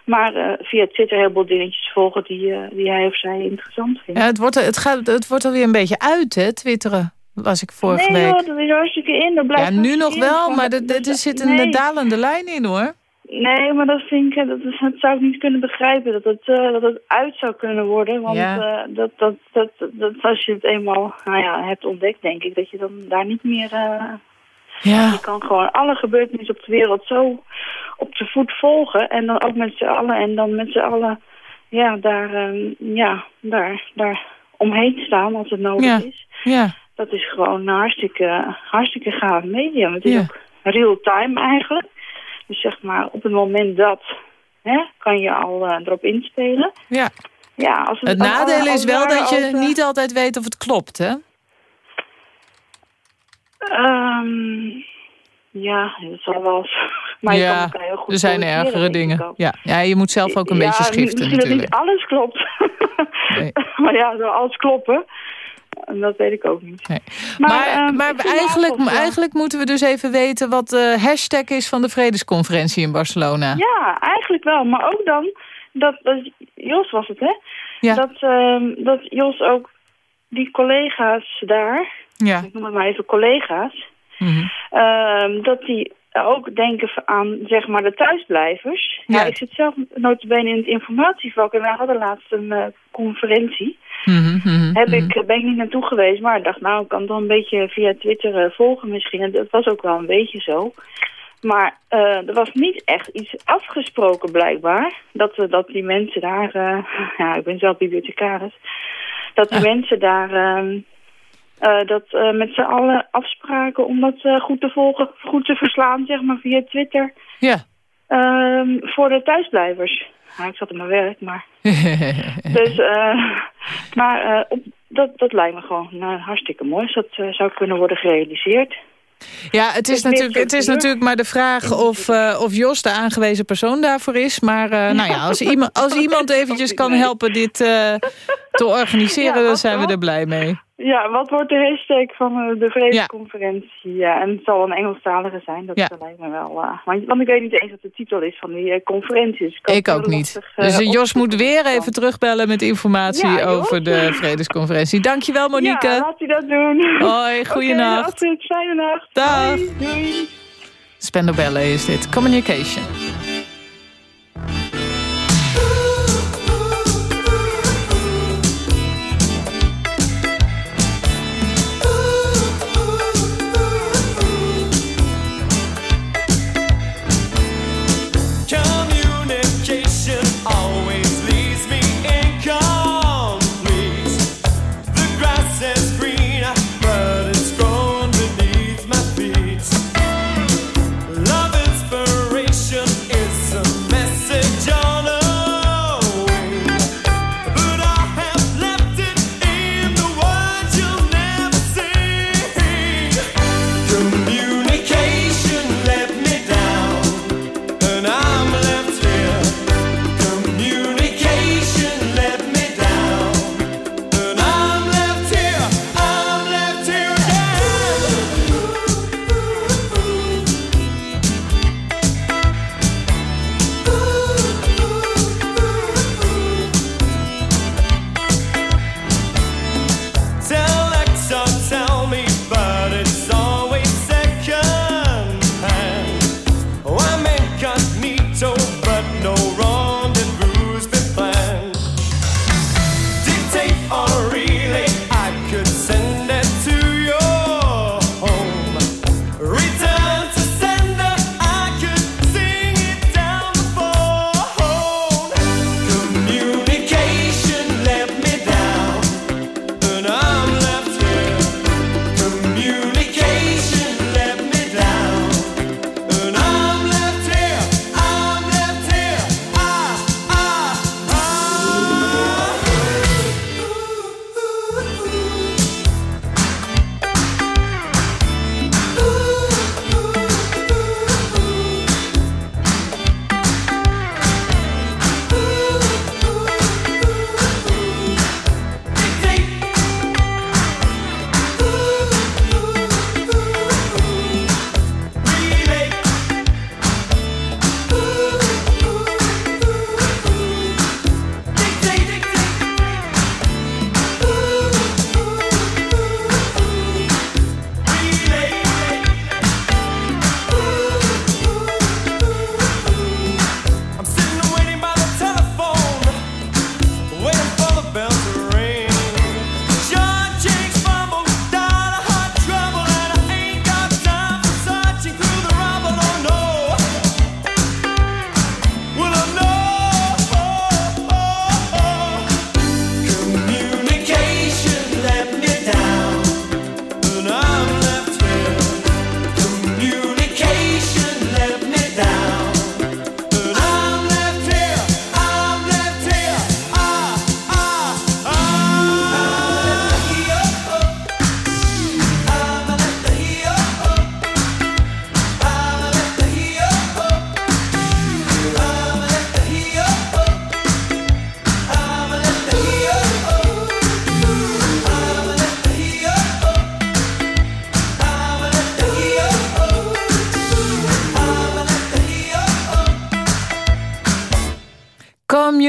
maar eh, via Twitter heel veel dingetjes volgen die, eh, die hij of zij interessant vindt. Ja, het, wordt, het, gaat, het wordt alweer een beetje uit, hè, twitteren. Was ik vorige nee week. hoor, dat is hartstikke in. Dat blijft ja, nu nog in. wel, maar er- er zit een nee. dalende lijn in, hoor. Nee, maar dat vind ik, dat, is, dat zou ik niet kunnen begrijpen. Dat het, eh, dat het uit zou kunnen worden. Want Ja. eh, dat, dat, dat, dat, als je het eenmaal nou ja, hebt ontdekt, denk ik, dat je dan daar niet meer... eh, Ja. Je kan gewoon alle gebeurtenissen op de wereld zo op de voet volgen. En dan ook met z'n allen. En dan met z'n allen ja, daar, ehm, ja, daar, daar omheen staan als het nodig Ja. is. Ja. Dat is gewoon een hartstikke, hartstikke gaaf medium. Het is Ja. ook real time eigenlijk. Dus zeg maar op het moment dat hè, kan je al eh, erop inspelen. Ja. ja, als Het als- nadeel als is wel dat je als, niet altijd weet of het klopt, hè? ehm, ja, dat zal wel... eens- Maar je kan ja, heel goed er zijn ergere dingen. Ja. ja, je moet zelf ook een beetje schiften misschien dat natuurlijk. niet alles klopt. maar ja, zou alles kloppen. En dat weet ik ook niet. Nee. Maar, Maar, ehm, maar eigenlijk, Avond, ja. eigenlijk moeten we dus even weten wat de hashtag is van de vredesconferentie in Barcelona. Ja, eigenlijk wel. Maar ook dan, dat, dat Jos was het, hè? Ja. Dat, ehm, dat Jos ook die collega's daar, Ja. ik noem het maar even collega's, Mhm. ehm, dat die ook denken aan, zeg maar, de thuisblijvers. Ja. Ik zit zelf notabene in het informatievak en wij hadden laatst een eh, conferentie. Mhm, Heb ik, ben ik niet naartoe geweest, maar ik dacht, nou, ik kan het dan een beetje via Twitter eh, volgen misschien. En dat was ook wel een beetje zo. Maar eh, er was niet echt iets afgesproken blijkbaar. Dat, eh, dat die mensen daar, eh, ja, ik ben zelf bibliothecaris. Dat die mensen daar ehm, eh, dat eh, met z'n allen afspraken om dat eh, goed te volgen, goed te verslaan, zeg maar, via Twitter. Ja. Ehm, voor de thuisblijvers. Ja, ik zat op mijn werk, maar... Dus, maar op, dat, dat lijkt me gewoon nou, hartstikke mooi. als dat zou kunnen worden gerealiseerd. Ja, het is, natuurlijk, het is natuurlijk maar de vraag of, of Jos de aangewezen persoon daarvoor is. Maar nou ja, als, iemand, als iemand eventjes kan helpen dit te organiseren, dan zijn we er blij mee. Ja, wat wordt de hashtag van eh, de vredesconferentie? Ja. en het zal een Engelstalige zijn, dat Ja. lijkt me wel. eh, want, want ik weet niet eens wat de titel is van die eh, conferentie. Dus Ik ook niet. lastig, Dus Jos moet weer even terugbellen met informatie Ja, over de vredesconferentie. Dankjewel Monique. Ja, laat hij dat doen. Hoi, goeienacht. Astrid, fijne nacht. Dag. Doei. Doei. Spendo Belle is dit. Communication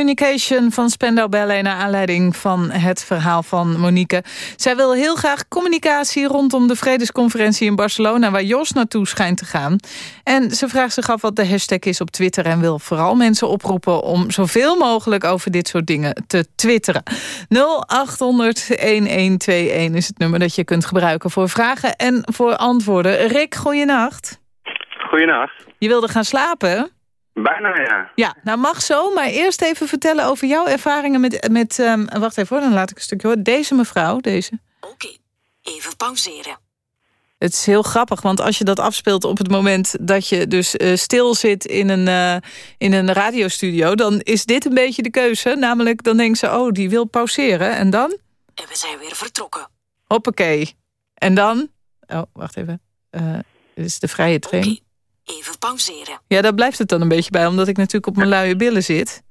Communication van Spendau Ballet... naar aanleiding van het verhaal van Monique. Zij wil heel graag communicatie rondom de vredesconferentie in Barcelona... waar Jos naartoe schijnt te gaan. En ze vraagt zich af wat de hashtag is op Twitter... en wil vooral mensen oproepen om zoveel mogelijk over dit soort dingen te twitteren. 0800-1121 is het nummer dat je kunt gebruiken voor vragen en voor antwoorden. Rick, goeienacht. Goeienacht. Je wilde gaan slapen, Bijna, ja. Ja, nou mag zo, maar eerst even vertellen over jouw ervaringen met... met um, wacht even hoor, dan laat ik een stukje horen. Deze mevrouw, deze. Oké, even pauzeren. Het is heel grappig, want als je dat afspeelt op het moment dat je dus uh, stil zit in een, uh, in een radiostudio, dan is dit een beetje de keuze. Namelijk, dan denken ze, oh, die wil pauzeren. En dan? En we zijn weer vertrokken. Hoppakee. En dan? Oh, wacht even. Uh, dit is de vrije training. Okay. Even pauzeren. Ja, daar blijft het dan een beetje bij, omdat ik natuurlijk op mijn luie billen zit.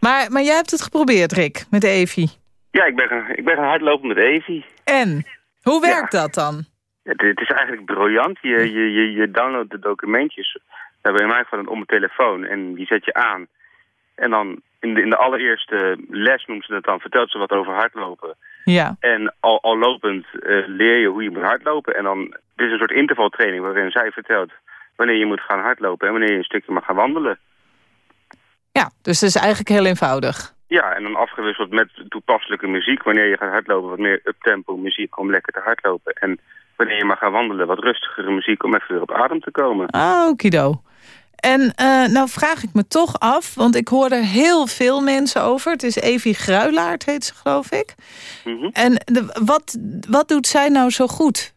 Maar, maar jij hebt het geprobeerd, Rick, met Evi. Ja, ik ben, gaan, ik ben gaan hardlopen met Evi. En? Hoe werkt ja. dat dan? Het is eigenlijk briljant. Je, je, je, je downloadt de documentjes bij mij van op mijn telefoon en die zet je aan. En dan in de, in de allereerste les noemt ze het dan, vertelt ze wat over hardlopen. Ja. En al, al lopend uh, leer je hoe je moet hardlopen. En dan, dit is een soort intervaltraining waarin zij vertelt wanneer je moet gaan hardlopen en wanneer je een stukje mag gaan wandelen. Ja, dus het is eigenlijk heel eenvoudig. Ja, en dan afgewisseld met toepasselijke muziek. Wanneer je gaat hardlopen, wat meer uptempo muziek om lekker te hardlopen. En wanneer je mag gaan wandelen, wat rustigere muziek om even weer op adem te komen. Ah, okido. En uh, nou vraag ik me toch af, want ik hoor er heel veel mensen over. Het is Evie Gruilaert, heet ze geloof ik. Mm -hmm. En de, wat, wat doet zij nou zo goed?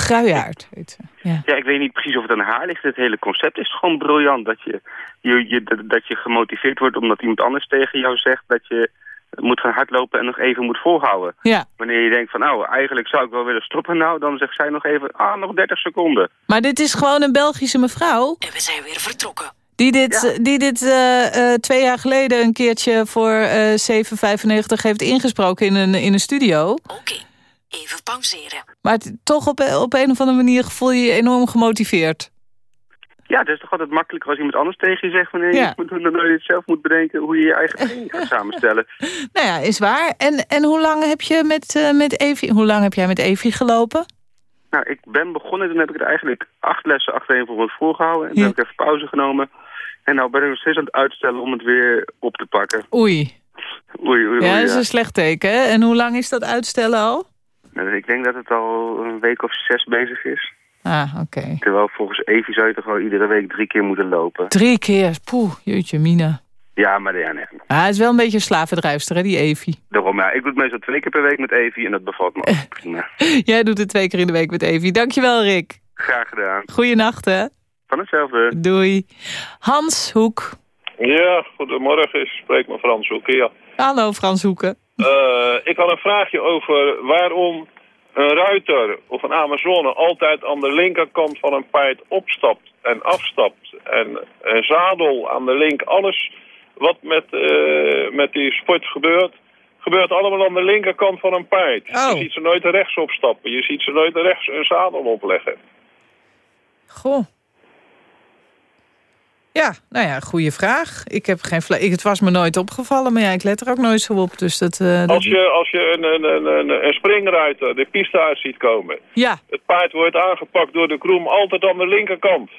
Gruijaard heet ze. Ja. ja, ik weet niet precies of het aan haar ligt. Het hele concept is gewoon briljant. Dat je, je, je, dat je gemotiveerd wordt omdat iemand anders tegen jou zegt... dat je moet gaan hardlopen en nog even moet volhouden. Ja. Wanneer je denkt van nou, eigenlijk zou ik wel willen stoppen nou... dan zegt zij nog even, ah, nog 30 seconden. Maar dit is gewoon een Belgische mevrouw. En we zijn weer vertrokken. Die dit, Ja. die dit uh, uh, twee jaar geleden een keertje voor uh, 7,95 heeft ingesproken in een, in een studio. Oké, even pauzeren. Maar het, toch op, op een of andere manier voel je je enorm gemotiveerd. Ja, het is toch altijd makkelijker als iemand anders tegen je zegt... wanneer Ja. je moet doen, dan je het zelf moet bedenken... hoe je je eigen training gaat samenstellen. Nou ja, is waar. En, en hoe lang heb je met, uh, met Evie, hoe lang heb jij met Evie gelopen? Nou, ik ben begonnen, toen heb ik het eigenlijk acht lessen achtereenvolgens voorgehouden. En toen Ja. heb ik even pauze genomen. En nou ben ik nog steeds aan het uitstellen om het weer op te pakken. Oei. Oei, oei, oei. Ja, dat is ja. een slecht teken. hè? En hoe lang is dat uitstellen al? Nou, ik denk dat het al een week of zes bezig is. Ah, oké. Terwijl volgens Evie zou je toch wel iedere week drie keer moeten lopen. Drie keer. Poeh, jeetje mina. Ja, maar ja, nee. Ah, het is wel een beetje een slavendrijfster, hè, die Evie. Daarom, ja. Ik doe het meestal twee keer per week met Evie en dat bevalt me ook prima. Jij doet het twee keer in de week met Evie. Dankjewel, Rick. Graag gedaan. Goeienacht, hè. Van hetzelfde. Doei. Hans Hoek. Ja, goedemorgen. Ik spreek me Frans Hoeken, ja. Hallo, Frans Hoeken. Uh, ik had een vraagje over waarom een ruiter of een Amazone altijd aan de linkerkant van een paard opstapt en afstapt. En een zadel aan de link, alles wat met, uh, met die sport gebeurt, gebeurt allemaal aan de linkerkant van een paard. Oh. Je ziet ze nooit rechts opstappen, je ziet ze nooit rechts een zadel opleggen. Goh. Ja, nou ja, goede vraag. Ik heb geen ik, het was me nooit opgevallen, maar ja, ik let er ook nooit zo op. Dus dat, uh, dat... Als je, als je een, een, een, een springruiter de piste uit ziet komen... Ja. het paard wordt aangepakt door de kroem altijd aan de linkerkant.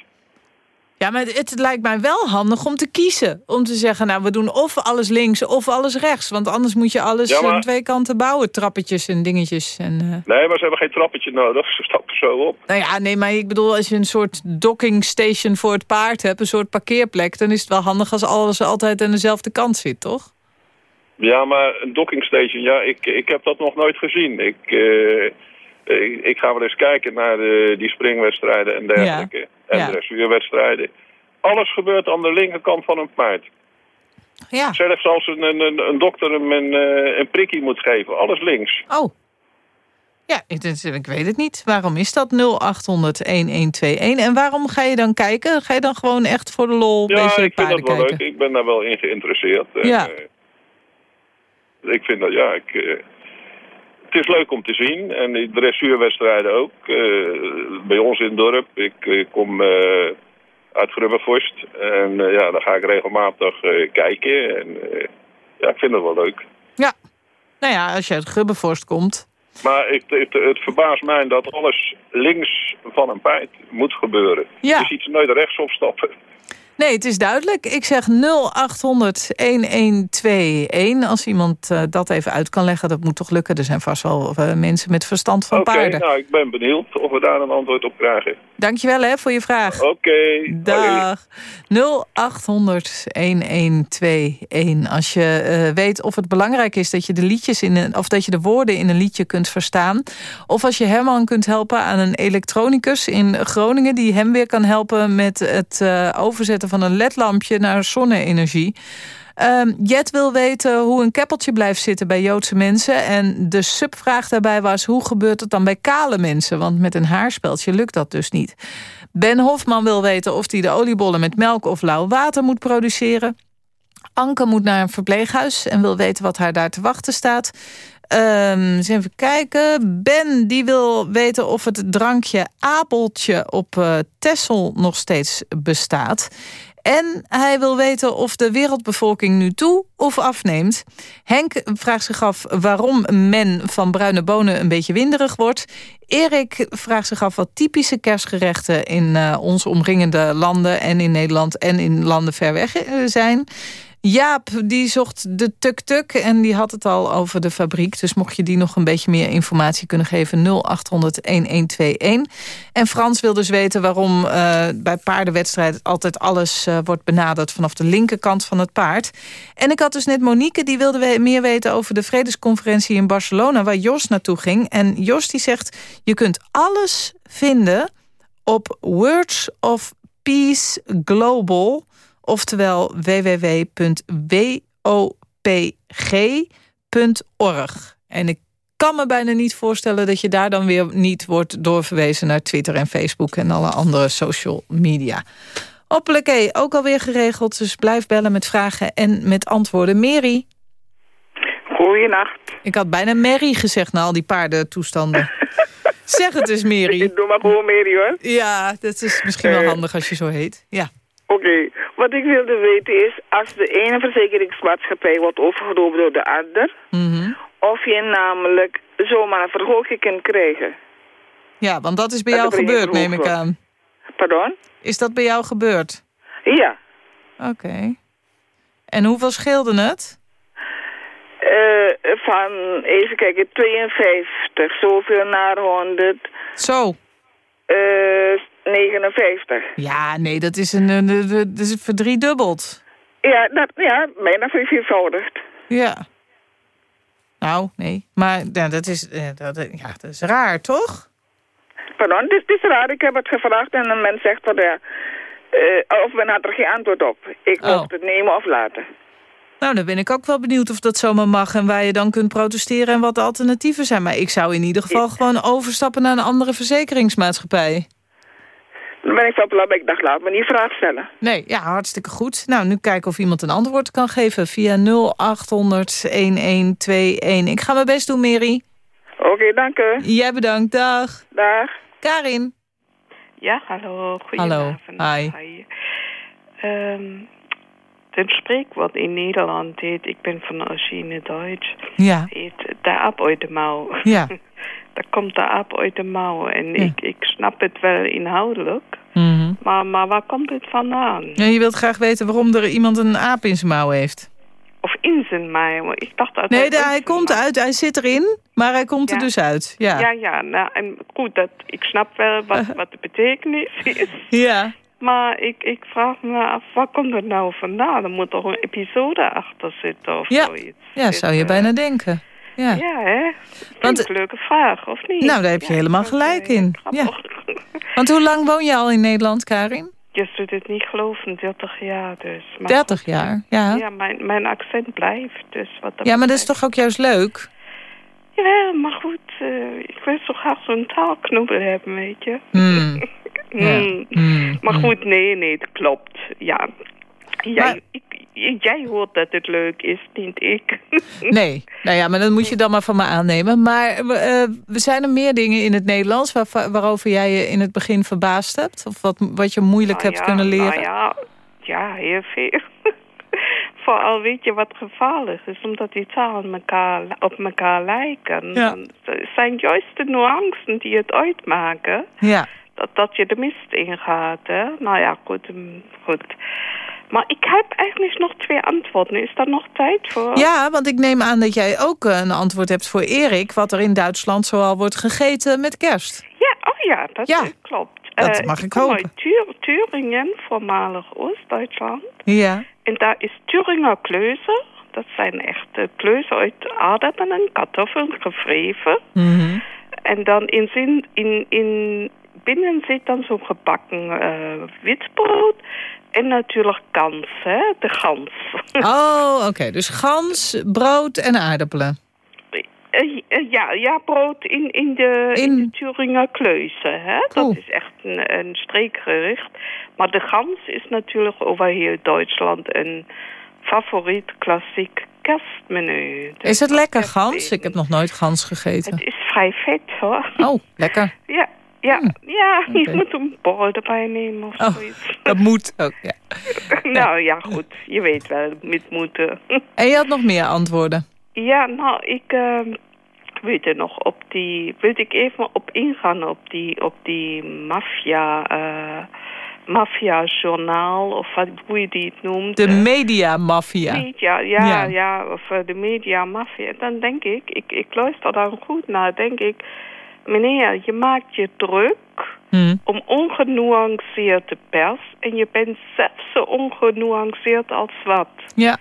Ja, maar het, het lijkt mij wel handig om te kiezen. Om te zeggen, nou, we doen of alles links of alles rechts. Want anders moet je alles Ja, maar- aan twee kanten bouwen. Trappetjes en dingetjes. En, uh... Nee, maar ze hebben geen trappetje nodig. Ze stappen zo op. Nou ja, nee, maar ik bedoel, als je een soort docking station voor het paard hebt... een soort parkeerplek, dan is het wel handig als alles altijd aan dezelfde kant zit, toch? Ja, maar een docking station, ja, ik, ik heb dat nog nooit gezien. Ik, eh, ik, ik ga wel eens kijken naar de, die springwedstrijden en dergelijke. En Ja. dressuurwedstrijden. Alles gebeurt aan de linkerkant van een paard. Ja. Zelfs als een, een, een dokter hem een, eh, een prikkie moet geven. Alles links. Oh. Ja, ik, ik weet het niet. Waarom is dat 0800-1121? En waarom ga je dan kijken? Ga je dan gewoon echt voor de lol een Ja, beetje ik vind dat wel kijken? leuk. Ik ben daar wel in geïnteresseerd. En, Ja. eh, ik vind dat, ja, ik, eh, het is leuk om te zien. En die dressuurwedstrijden ook. Eh, bij ons in het dorp. Ik, eh, kom eh, uit Grubbervorst. En ja, daar ga ik regelmatig kijken. En ja, ik vind het wel leuk. Ja. Nou ja, als je uit Grubbevorst komt. Maar ik, het, het verbaast mij dat alles links van een pijt moet gebeuren. Ja. Je ziet ze nooit rechtsop stappen. Nee, het is duidelijk. Ik zeg 0800-1121. Als iemand eh, dat even uit kan leggen, dat moet toch lukken. Er zijn vast wel eh, mensen met verstand van Oké, paarden. nou, ik ben benieuwd of we daar een antwoord op krijgen. Dankjewel hè, voor je vraag. Oké. Dag. 0800-1121. Als je eh, weet of het belangrijk is dat je de liedjes in een, of dat je de woorden in een liedje kunt verstaan. Of als je Herman kunt helpen aan een elektronicus in Groningen die hem weer kan helpen met het eh, van een ledlampje naar zonne-energie. Ehm, Jet wil weten hoe een keppeltje blijft zitten bij Joodse mensen. En de subvraag daarbij was, hoe gebeurt het dan bij kale mensen? Want met een haarspeltje lukt dat dus niet. Ben Hofman wil weten of hij de oliebollen met melk of lauw water moet produceren. Anke moet naar een verpleeghuis en wil weten wat haar daar te wachten staat. Ehm, eens even kijken. Ben die wil weten of het drankje Apeltje op uh, Tessel nog steeds bestaat. En hij wil weten of de wereldbevolking nu toe of afneemt. Henk vraagt zich af waarom men van bruine bonen een beetje winderig wordt. Erik vraagt zich af wat typische kerstgerechten in uh, ons omringende landen... en in Nederland en in landen ver weg uh, zijn. Jaap die zocht de tuk-tuk en die had het al over de fabriek. Dus mocht je die nog een beetje meer informatie kunnen geven... 0800-1121. En Frans wil dus weten waarom uh, bij paardenwedstrijd... altijd alles uh, wordt benaderd vanaf de linkerkant van het paard. En ik had dus net Monique, die wilde we meer weten... over de vredesconferentie in Barcelona, waar Jos naartoe ging. En Jos die zegt, je kunt alles vinden op Words of Peace Global... Oftewel www.wopg.org. En ik kan me bijna niet voorstellen dat je daar dan weer niet wordt doorverwezen naar Twitter en Facebook en alle andere social media. Hoppelijkee, ook alweer geregeld, dus blijf bellen met vragen en met antwoorden. Mary? Goeienacht. Ik had bijna Mary gezegd na al die paardentoestanden. zeg het eens, Mary. Ik doe maar gewoon Mary, hoor. Ja, dat is misschien wel handig als je zo heet. Ja. Oké, okay. wat ik wilde weten is... als de ene verzekeringsmaatschappij wordt overgenomen door de ander... Mm -hmm. of je namelijk zomaar een verhoging kunt krijgen. Ja, want dat is bij jou gebeurd, neem ik aan. Pardon? Is dat bij jou gebeurd? Ja. Oké. Okay. En hoeveel scheelde het? Uh, van, even kijken, 52, zoveel naar 100. Zo. Uh, 59. Ja, nee, dat is, een, een, een, dat is verdriedubbeld. Ja, dat, ja bijna verviervoudigd. Ja. Nou, nee. Maar dat, is, dat, ja, dat is raar, toch? Pardon, het is, het is raar. Ik heb het gevraagd en een mens zegt van... Ja, uh, of men had er geen antwoord op. Ik Oh. mocht het nemen of laten. Nou, dan ben ik ook wel benieuwd of dat zomaar mag... en waar je dan kunt protesteren en wat de alternatieven zijn. Maar ik zou in ieder geval gewoon overstappen naar een andere verzekeringsmaatschappij. Dan ben ik wel blij, ik dacht, laat me niet vraag stellen. Nee, ja, hartstikke goed. Nou, nu kijken of iemand een antwoord kan geven via 0800-1121. Ik ga mijn best doen, Mary. Oké, okay, dank u. Jij bedankt, dag. Dag. Karin. Ja, hallo. Hallo, hi. hi. Um, het spreekwoord in Nederland heet, ik ben van origine Duits, ja. heet de aap uit de mouw. Ja. Daar komt de aap uit de mouw. En ja. ik, ik snap het wel inhoudelijk. Mm -hmm. maar, maar waar komt het vandaan? Ja, je wilt graag weten waarom er iemand een aap in zijn mouw heeft. Of in zijn mouw. Ik dacht dat nee, hij, hij komt uit. Hij zit erin, maar hij komt ja. er dus uit. Ja, ja, ja nou, en goed, dat, ik snap wel wat, wat de betekenis is. Ja. Maar ik, ik vraag me af, waar komt het nou vandaan? Er moet toch een episode achter zitten of ja. zoiets. Ja, zou je bijna denken. Ja, ja hè? Want, een leuke vraag, of niet? Nou, daar heb je ja, helemaal gelijk in. Ja. Want hoe lang woon je al in Nederland, Karin? Je zult het niet geloven, 30 jaar dus. Maar 30 goed, jaar, ja. Ja, mijn, mijn accent blijft. Dus wat ja, maar dat is toch ook juist leuk? Ja, maar goed, uh, ik wil zo graag zo'n taalknobbel hebben, weet je. Mm. mm. Ja. Mm. Maar goed, nee, nee, het klopt. Ja, maar, ik, jij hoort dat het leuk is, niet ik. Nee, nou ja, maar dan moet je dan maar van me aannemen. Maar eh, we zijn er meer dingen in het Nederlands... Waar, waarover jij je in het begin verbaasd hebt? Of wat, wat je moeilijk Nou hebt ja, kunnen leren? Nou ja, ja, heel veel. Vooral weet je wat gevaarlijk is, omdat die talen elkaar, op elkaar lijken. Ja. Dan zijn juist de nuancen die het uitmaken. Ja. Dat, dat je de mist ingaat, hè. Nou ja, goed, mm, goed. Maar ik heb eigenlijk nog twee antwoorden. Is daar nog tijd voor? Ja, want ik neem aan dat jij ook eh, een antwoord hebt voor Erik... wat er in Duitsland zoal wordt gegeten met kerst. Ja, oh ja, dat Ja, klopt. Dat Eh, mag ik kom hopen. uit Thür- Thüringen, voormalig Oost-Duitsland. Ja. En daar is Thüringer kleuzen. Dat zijn echt kleuzen uit aardappelen en kartoffeln, gevreven. Mhm. En dan in, zin, in, in binnen zit dan zo'n gebakken eh, witbrood. En natuurlijk kans, hè, de gans. Oh, oké. Dus gans, brood en aardappelen. Eh, eh, ja, ja, brood in, in, de, in... de Thüringer kleuzen. Hè? Dat is echt een, een streekgericht. Maar de gans is natuurlijk over heel Duitsland een favoriet klassiek kerstmenu. Dus Is het lekker, gans? Ik heb nog nooit gans gegeten. Het is vrij vet, hoor. Oh, lekker. Ja, ja, ja je moet een borrel erbij nemen of Oh, zoiets. dat moet ook, ja. nou ja, goed. Je weet wel, met moeten. En je had nog meer antwoorden? Ja, nou, ik ehm, weet er nog op die... Wil ik even op ingaan op die, op die maffia... eh maffia-journaal, of wat, hoe je die het noemt. De eh, mediamafia. Media, ja, Ja. ja. of eh, de media-maffia. Dan denk ik, ik, ik luister daar goed naar, denk ik... Meneer, je maakt je druk Hmm. om ongenuanceerde pers... en je bent zelf zo ongenuanceerd als wat. Ja.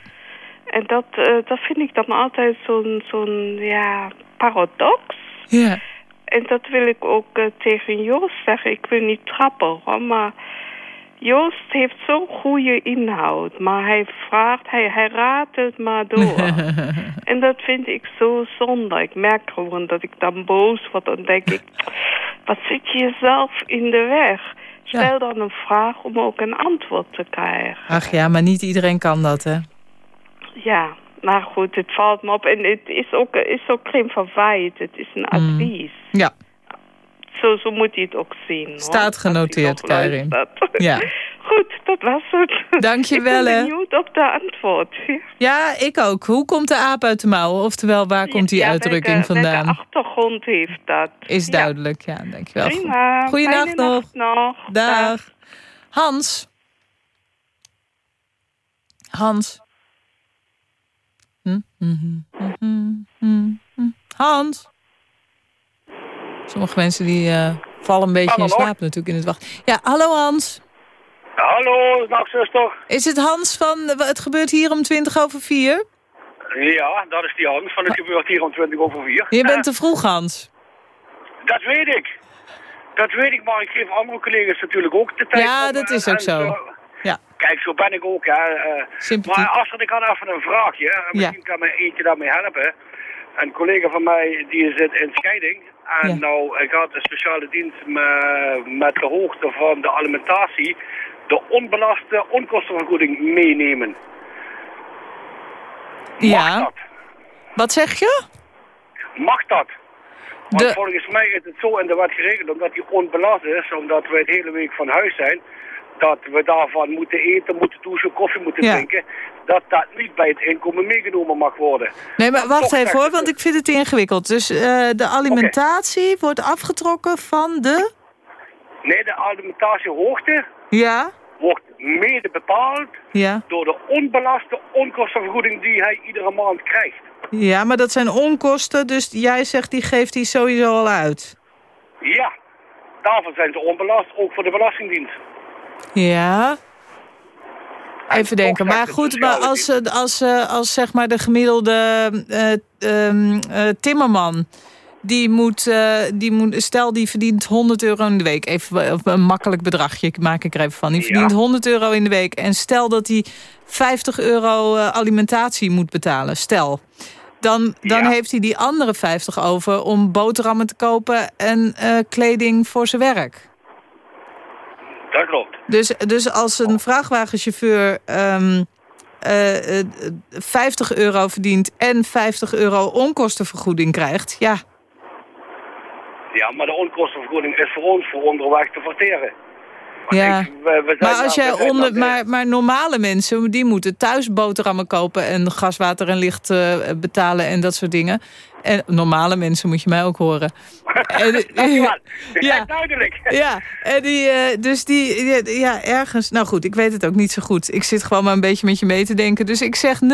En dat, eh, dat vind ik dan altijd zo'n, zo'n ja, paradox. Ja. En dat wil ik ook eh, tegen Joost zeggen. Ik wil niet trappen, hoor, maar Joost heeft zo'n goede inhoud. Maar hij vraagt, hij, hij raadt het maar door. en dat vind ik zo zonde. Ik merk gewoon dat ik dan boos word. Dan denk ik, wat zit je jezelf in de weg? Stel dan een vraag om ook een antwoord te krijgen. Ach ja, maar niet iedereen kan dat, hè? Ja, maar goed, het valt me op. En het is ook, is ook geen verwijt. Het is een advies. Ja, Zo, zo moet je het ook zien. hoor. staat genoteerd, Karin. Ja. Goed, dat was het. Dankjewel, Ik ben benieuwd op de antwoord. Ja, ik ook. Hoe komt de aap uit de mouwen? Oftewel, waar komt die Ja, uitdrukking welke- vandaan? welke achtergrond heeft dat? Is duidelijk, ja, dankjewel. Prima. Goeienacht Fijne nog. nacht nog. Dag. Hans. Hans. Hm, hm, hm, hm, hm, hm. Hans. Sommige mensen die eh, vallen een beetje in slaap natuurlijk in het wacht. Ja, hallo Hans. Hallo, dag zuster. Is het Hans van eh, het gebeurt hier om 20 over 4? Ja, dat is die Hans van het gebeurt hier om 20 over 4. Je bent te vroeg Hans. Dat weet ik. Dat weet ik, maar ik geef andere collega's natuurlijk ook de tijd. Ja, om, dat eh, is ook en zo. Ja. Kijk, zo ben ik ook, ja. eh. Maar Astrid, ik had even een vraagje. En Misschien kan me eentje daarmee helpen. Een collega van mij, die zit in scheiding. En Ja. nou, ik had een speciale dienst met, met de hoogte van de alimentatie de onbelaste onkostenvergoeding meenemen. Ja. Wat zeg je? Mag dat? Want De- volgens mij is het zo in de wet geregeld, omdat die onbelast is, omdat we het hele week van huis zijn, dat we daarvan moeten eten, moeten douchen, koffie moeten Ja. drinken, dat dat niet bij het inkomen meegenomen mag worden. Nee, maar wacht toch even hoor, want ik vind het ingewikkeld. Dus eh, de alimentatie wordt afgetrokken van de... Nee, de alimentatiehoogte Ja? wordt mede bepaald Ja. door de onbelaste onkostenvergoeding die hij iedere maand krijgt. Ja, maar dat zijn onkosten, dus jij zegt die geeft hij sowieso al uit. Ja, daarvoor zijn ze onbelast, ook voor de Belastingdienst. Ja. Even denken, maar goed, maar sociale als, eh, als, eh, als zeg maar de gemiddelde eh, ehm, eh, timmerman... Die moet, die moet, stel die verdient 100 euro in de week. Even een makkelijk bedragje maak ik er even van. Die verdient 100 euro in de week. En stel dat hij 50 euro alimentatie moet betalen. Stel. Dan, dan heeft hij die andere 50 over om boterhammen te kopen en kleding voor zijn werk. Dat klopt. Dus, dus als een vrachtwagenchauffeur ehm, eh, eh, 50 euro verdient... en 50 euro onkostenvergoeding krijgt, ja... Ja, maar de onkostenvergoeding is voor ons voor onderweg te verteren. Ja. Ik- we- we zijn Maar, als jij onder, maar, maar normale mensen, die moeten thuis boterhammen kopen... en gas, water en licht eh, betalen en dat soort dingen. En normale mensen moet je mij ook horen. En, Dankjewel. ja, duidelijk. ja, en die, eh, dus die, ja, ja, ergens... Nou goed, ik weet het ook niet zo goed. Ik zit gewoon maar een beetje met je mee te denken. Dus ik zeg 0800-1121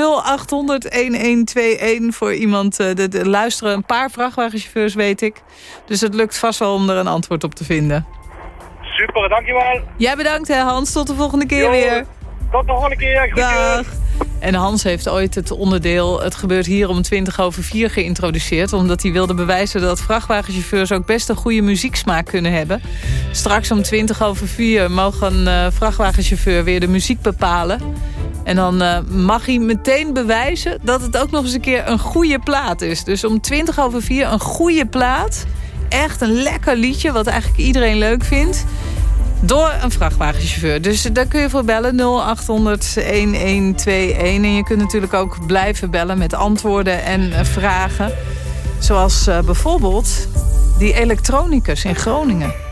voor iemand... de, de, luisteren een paar vrachtwagenchauffeurs, weet ik. Dus het lukt vast wel om er een antwoord op te vinden. Super, dankjewel. Jij bedankt hè Hans, tot de volgende keer Jo, weer. Tot de volgende keer. Dag. En Hans heeft ooit het onderdeel Het gebeurt hier om 20 over 4 geïntroduceerd. Omdat hij wilde bewijzen dat vrachtwagenchauffeurs ook best een goede muzieksmaak kunnen hebben. Straks om 20 over 4 mogen een eh, vrachtwagenchauffeur weer de muziek bepalen. En dan eh, mag hij meteen bewijzen dat het ook nog eens een keer een goede plaat is. Dus om 20 over 4 een goede plaat. Echt een lekker liedje wat eigenlijk iedereen leuk vindt. Door een vrachtwagenchauffeur. Dus daar kun je voor bellen 0800 1121. En je kunt natuurlijk ook blijven bellen met antwoorden en eh, vragen. Zoals eh, bijvoorbeeld die elektronicus in Groningen.